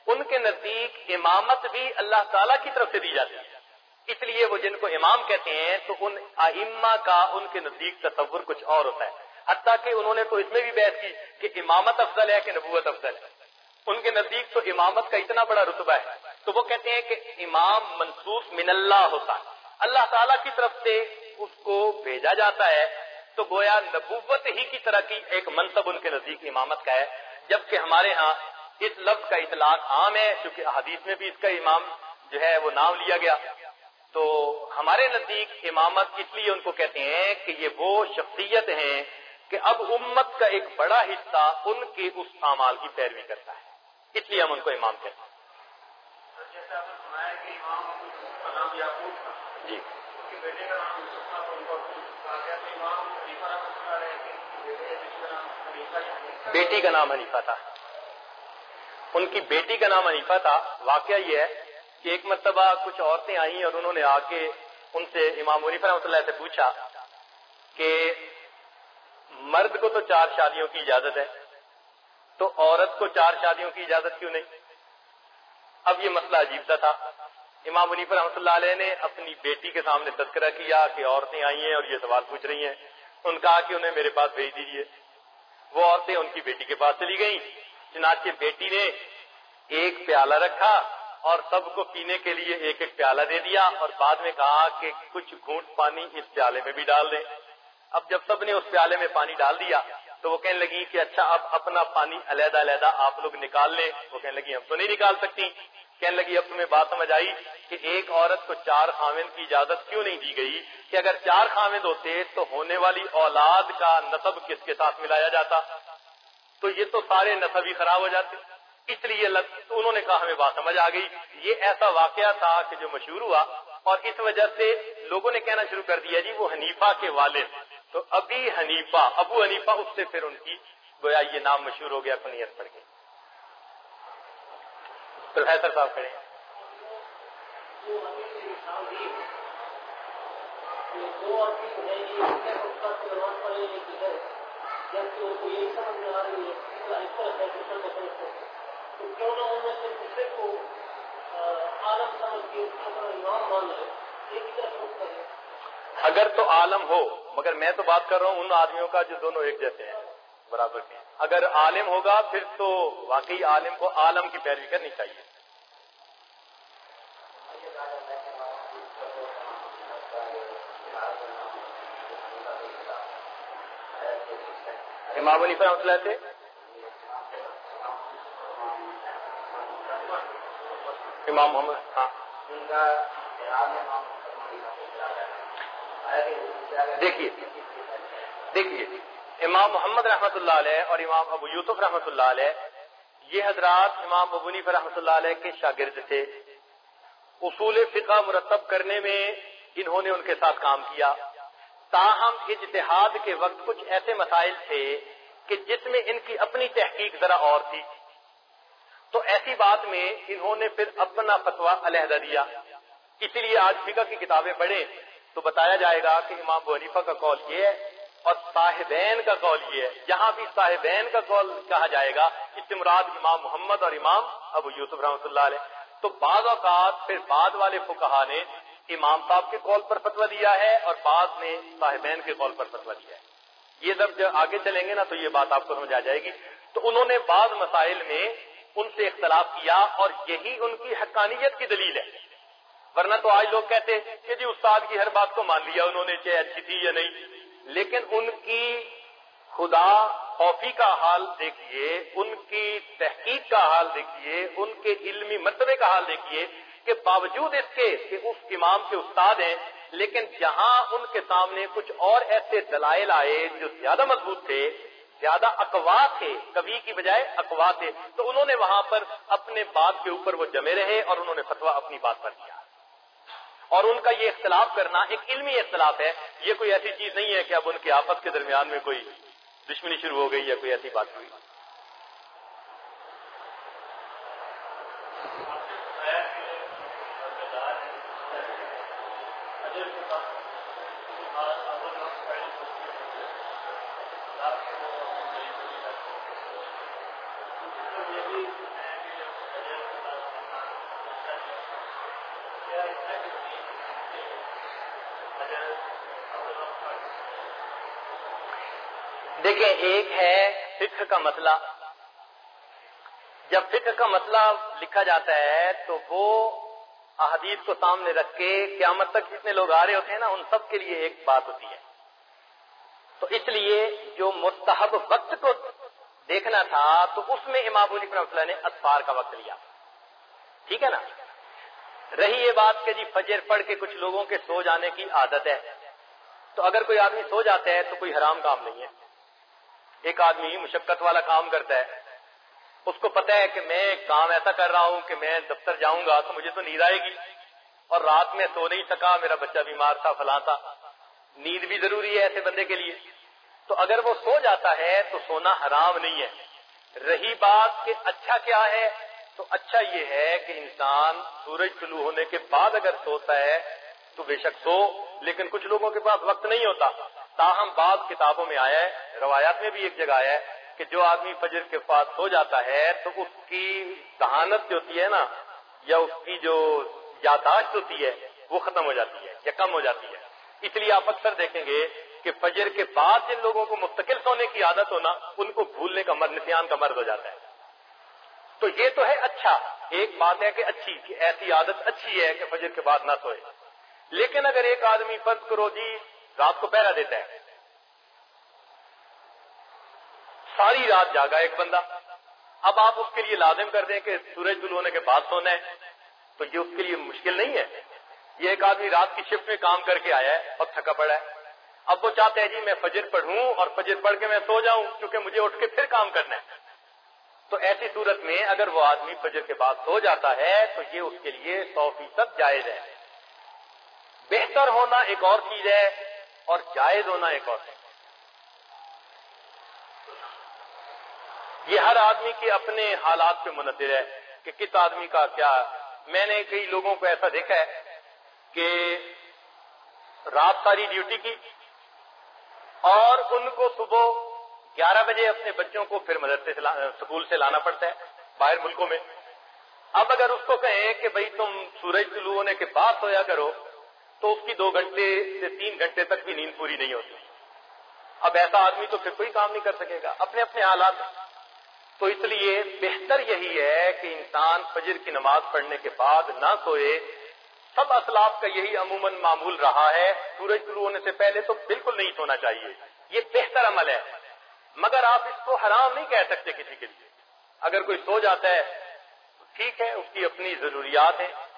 ان کے نزدیک امامت بھی اللہ تعالیٰ کی طرف سے دی جاتی ہے۔ اس لیے وہ جن کو امام کہتے ہیں، تو ان آئمہ کا ان کے نزدیک تصور کچھ اور ہوتا ہے۔ حتیٰ کہ انہوں نے تو اس میں بھی بحث کی کہ امامت افضل ہے کہ نبوت افضل ہے۔ ان کے نزدیک تو امامت کا اتنا بڑا رتبہ ہے۔ تو وہ کہتے ہیں کہ امام منسوخ من اللہ ہوتا ہے۔ اللہ تعالیٰ کی طرف سے اس کو بھیجا جاتا ہے، تو گویا نبوت ہی کی طرح کی ایک منصب ان کے نزدیک امامت کا ہے۔ جبکہ ہمارے ہاں اس لفظ کا اطلاق عام ہے کیونکہ حدیث میں بھی اس کا امام جو ہے وہ نام لیا گیا۔ تو ہمارے نزدیک امامت اس لیے ان کو کہتے ہیں کہ یہ وہ شخصیت ہیں کہ اب امت کا ایک بڑا حصہ ان کے اس اعمال کی پیروی کرتا ہے۔ اس لیے ہم ان کو امام کہتے ہیں۔ جی۔ بیٹی کا نام حنیفہ تھا۔ ان کی بیٹی کا نام حنیفہ تھا۔ واقعہ یہ ہے کہ ایک مرتبہ کچھ عورتیں آئیں اور انہوں نے آ کے ان سے امام منیفا رحمۃ اللہ سے پوچھا کہ مرد کو تو چار شادیوں کی اجازت ہے تو عورت کو چار شادیوں کی اجازت کیوں نہیں؟ اب یہ مسئلہ عجیب سا تھا۔ امام منیفا رحمۃ اللہ علیہ نے اپنی بیٹی کے سامنے تذکرہ کیا کہ عورتیں آئی ہیں اور یہ سوال پوچھ رہی ہیں۔ ان کہا کہ انہیں میرے پاس بھیج دیجیے وہ عورتیں ان کی بیٹی کے پاس چلی گئیں۔ چنانچہ بیٹی نے ایک پیالہ رکھا اور سب کو پینے کے لیے ایک ایک پیالہ دے دیا اور بعد میں کہا کہ کچھ گھونٹ پانی اس پیالے میں بھی ڈال دیں۔ اب جب سب نے اس پیالے میں پانی ڈال دیا تو وہ کہنے لگی کہ اچھا اب اپنا پانی علیحدہ علیحدہ آپ لوگ نکال لیں۔ وہ کہنے لگی، ہم تو نہیں نکال سکتی۔ کہنے لگی، اب تمہیں بات سمجھ آئی کہ ایک عورت کو چار خامد کی اجازت کیوں نہیں دی گئی کہ اگر چار خامد ہوتے تو ہونے والی اولاد کا نصب کس کے ساتھ ملایا جاتا؟ تو یہ تو سارے نصب ہی خراب ہو جاتے۔ اس لیے انہوں نے کہا ہمیں بات سمجھ آ گئی۔ یہ ایسا واقعہ تھا کہ جو مشہور ہوا اور اس وجہ سے لوگوں نے کہنا شروع کر دیا جی وہ حنیفہ کے والد۔ تو ابھی حنیفہ، ابو حنیفہ اس سے پھر ان کی گویا یہ نام مشہور ہو گیا کنیت پڑ گئی۔ پروفیسر صاحب کھڑے اگر تو عالم ہو مگر میں تو بات کر رہا ہوں ان آدمیوں کا جو دونوں ایک جیسے ہیں، برابر کے اگر عالم ہوگا پھر تو واقعی عالم کو عالم کی پیروی کرنی چاہیے۔ امام علی رحمۃ اللہ تھے امام محمد ہاں۔ دیکھیے۔ دیکھیے، امام محمد رحمۃ اللہ علیہ اور امام ابو یوسف رحمۃ اللہ علیہ، یہ حضرات امام ابو نیف رحمۃ اللہ علیہ کے شاگرد تھے۔ اصول فقہ مرتب کرنے میں انہوں نے ان کے ساتھ کام کیا۔ تاہم، اجتہاد کے وقت کچھ ایسے مسائل تھے کہ جس میں ان کی اپنی تحقیق ذرا اور تھی۔ تو ایسی بات میں انہوں نے پھر اپنا فتوا علیحدہ دیا۔ اسی لیے آج فقہ کی کتابیں پڑھیں۔ تو بتایا جائے گا کہ امام بنیفا کا قول یہ ہے اور صاحبین کا قول یہ ہے۔ جہاں بھی صاحبین کا قول کہا جائے گا اس مراد امام محمد اور امام ابو یوسف رحمۃ اللہ علیہ۔ تو بعض اوقات پھر بعد والے فکہ نے امام صاحب کے قول پر فتوا دیا ہے اور بعض نے صاحبین کے قول پر فتوا دیا ہے۔ یہ جب آگے چلیں گے نا تو یہ بات آپ کو سمجھ آ جائے گی۔ تو انہوں نے بعض مسائل میں ان سے اختلاف کیا اور یہی ان کی حقانیت کی دلیل ہے۔ ورنہ تو آج لوگ کہتے ہیں کہ جی استاد کی ہر بات کو مان لیا انہوں نے چاہے اچھی تھی یا نہیں۔ لیکن ان کی خدا خوفی کا حال دیکھیے، ان کی تحقیق کا حال دیکھیے، ان کے علمی مرتبے کا حال دیکھیے کہ باوجود اس کے کہ اس امام کے استاد ہیں، لیکن جہاں ان کے سامنے کچھ اور ایسے دلائل آئے جو زیادہ مضبوط تھے، زیادہ اقوا تھے، کبھی کی بجائے اقوا تھے، تو انہوں نے وہاں پر اپنے بات کے اوپر وہ جمے رہے اور انہوں نے فتوا اپنی بات پر دیا اور ان کا یہ اختلاف کرنا ایک علمی اختلاف ہے۔ یہ کوئی ایسی چیز نہیں ہے کہ اب ان کے آپس کے درمیان میں کوئی دشمنی شروع ہو گئی یا کوئی ایسی بات ہوئی۔ دیکھیں ایک ہے فکر کا مسئلہ جب فکر کا مسئلہ لکھا جاتا ہے تو وہ احادیث کو سامنے رکھ کے قیامت تک جتنے لوگ آ رہے ہوتے ہیں نا، ان سب کے لیے ایک بات ہوتی ہے۔ تو اس لیے جو مستحب وقت کو دیکھنا تھا، تو اس میں امام علی اللہ نے اسفار کا وقت لیا۔ ٹھیک ہے نا؟ رہی یہ بات کہ جی فجر پڑھ کے کچھ لوگوں کے سو جانے کی عادت ہے۔ تو اگر کوئی آدمی سو جاتا ہے تو کوئی حرام کام نہیں ہے۔ ایک آدمی مشقت والا کام کرتا ہے۔ اس کو پتا ہے کہ میں کام ایسا کر رہا ہوں کہ میں دفتر جاؤں گا تو مجھے تو نیند آئے گی۔ اور رات میں سو نہیں سکا، میرا بچہ بیمار تھا، فلاں تھا۔ نیند بھی ضروری ہے ایسے بندے کے لیے۔ تو اگر وہ سو جاتا ہے تو سونا حرام نہیں ہے۔ رہی بات کہ اچھا کیا ہے، تو اچھا یہ ہے کہ انسان سورج طلوع ہونے کے بعد اگر سوتا ہے تو بے شک سو، لیکن کچھ لوگوں کے پاس وقت نہیں ہوتا۔ تاہم بعض کتابوں میں آیا ہے، روایات میں بھی ایک جگہ آیا ہے کہ جو آدمی فجر کے پاس ہو جاتا ہے تو اس کی ذہانت جو ہوتی ہے نا، یا اس کی جو یاداشت ہوتی ہے، وہ ختم ہو جاتی ہے یا کم ہو جاتی ہے۔ اس لیے آپ اکثر دیکھیں گے کہ فجر کے بعد جن لوگوں کو مستقل سونے کی عادت ہونا، ان کو بھولنے کا مرد، نسیان کا مرد ہو جاتا ہے۔ تو یہ تو ہے اچھا۔ ایک بات ہے کہ اچھی، کہ ایسی عادت اچھی ہے کہ فجر کے بعد نہ سوئے۔ لیکن اگر ایک آدمی فرض کرو جی رات کو پہرا دیتا ہے۔ ساری رات جاگا ایک بندہ۔ اب آپ اس کے لیے لازم کر دیں کہ سورج دل ہونے کے بعد سونا ہے۔ تو یہ اس کے لیے مشکل نہیں ہے۔ یہ ایک آدمی رات کی شفٹ میں کام کر کے آیا ہے اور تھکا پڑا ہے۔ اب وہ چاہتے ہیں جی میں فجر پڑھوں اور فجر پڑھ کے میں سو جاؤں کیونکہ مجھے اٹھ کے پھر کام کرنا ہے۔ تو ایسی صورت میں اگر وہ آدمی فجر کے بعد سو جاتا ہے تو یہ اس کے لیے سو فیصد جائز ہے۔ بہتر ہونا ایک اور چیز ہے۔ اور جائز ہونا ایک اور چیز یہ ہر آدمی کے اپنے حالات پہ منحصر ہے کہ کس آدمی کا کیا میں نے کئی لوگوں کو ایسا دیکھا ہے کہ رات ساری ڈیوٹی کی اور ان کو صبح گیارہ بجے اپنے بچوں کو پھر مدرسے سے اسکول سے لانا پڑتا ہے باہر ملکوں میں۔ اب اگر اس کو کہیں کہ بھائی تم سورج طلوع ہونے کے بعد سویا کرو تو اس کی دو گھنٹے سے تین گھنٹے تک بھی نیند پوری نہیں ہوتی۔ اب ایسا آدمی تو پھر کوئی کام نہیں کر سکے گا، اپنے اپنے حالات تو اس لیے بہتر یہی ہے کہ انسان فجر کی نماز پڑھنے کے بعد نہ سوئے۔ سب اسلاف کا یہی عموماً معمول رہا ہے۔ سورج شروع ہونے سے پہلے تو بالکل نہیں سونا چاہیے۔ یہ بہتر عمل ہے۔ مگر آپ اس کو حرام نہیں کہہ سکتے کسی کے لیے۔ اگر کوئی سو جاتا ہے ٹھیک ہے، اس کی اپنی ضروریات ہیں۔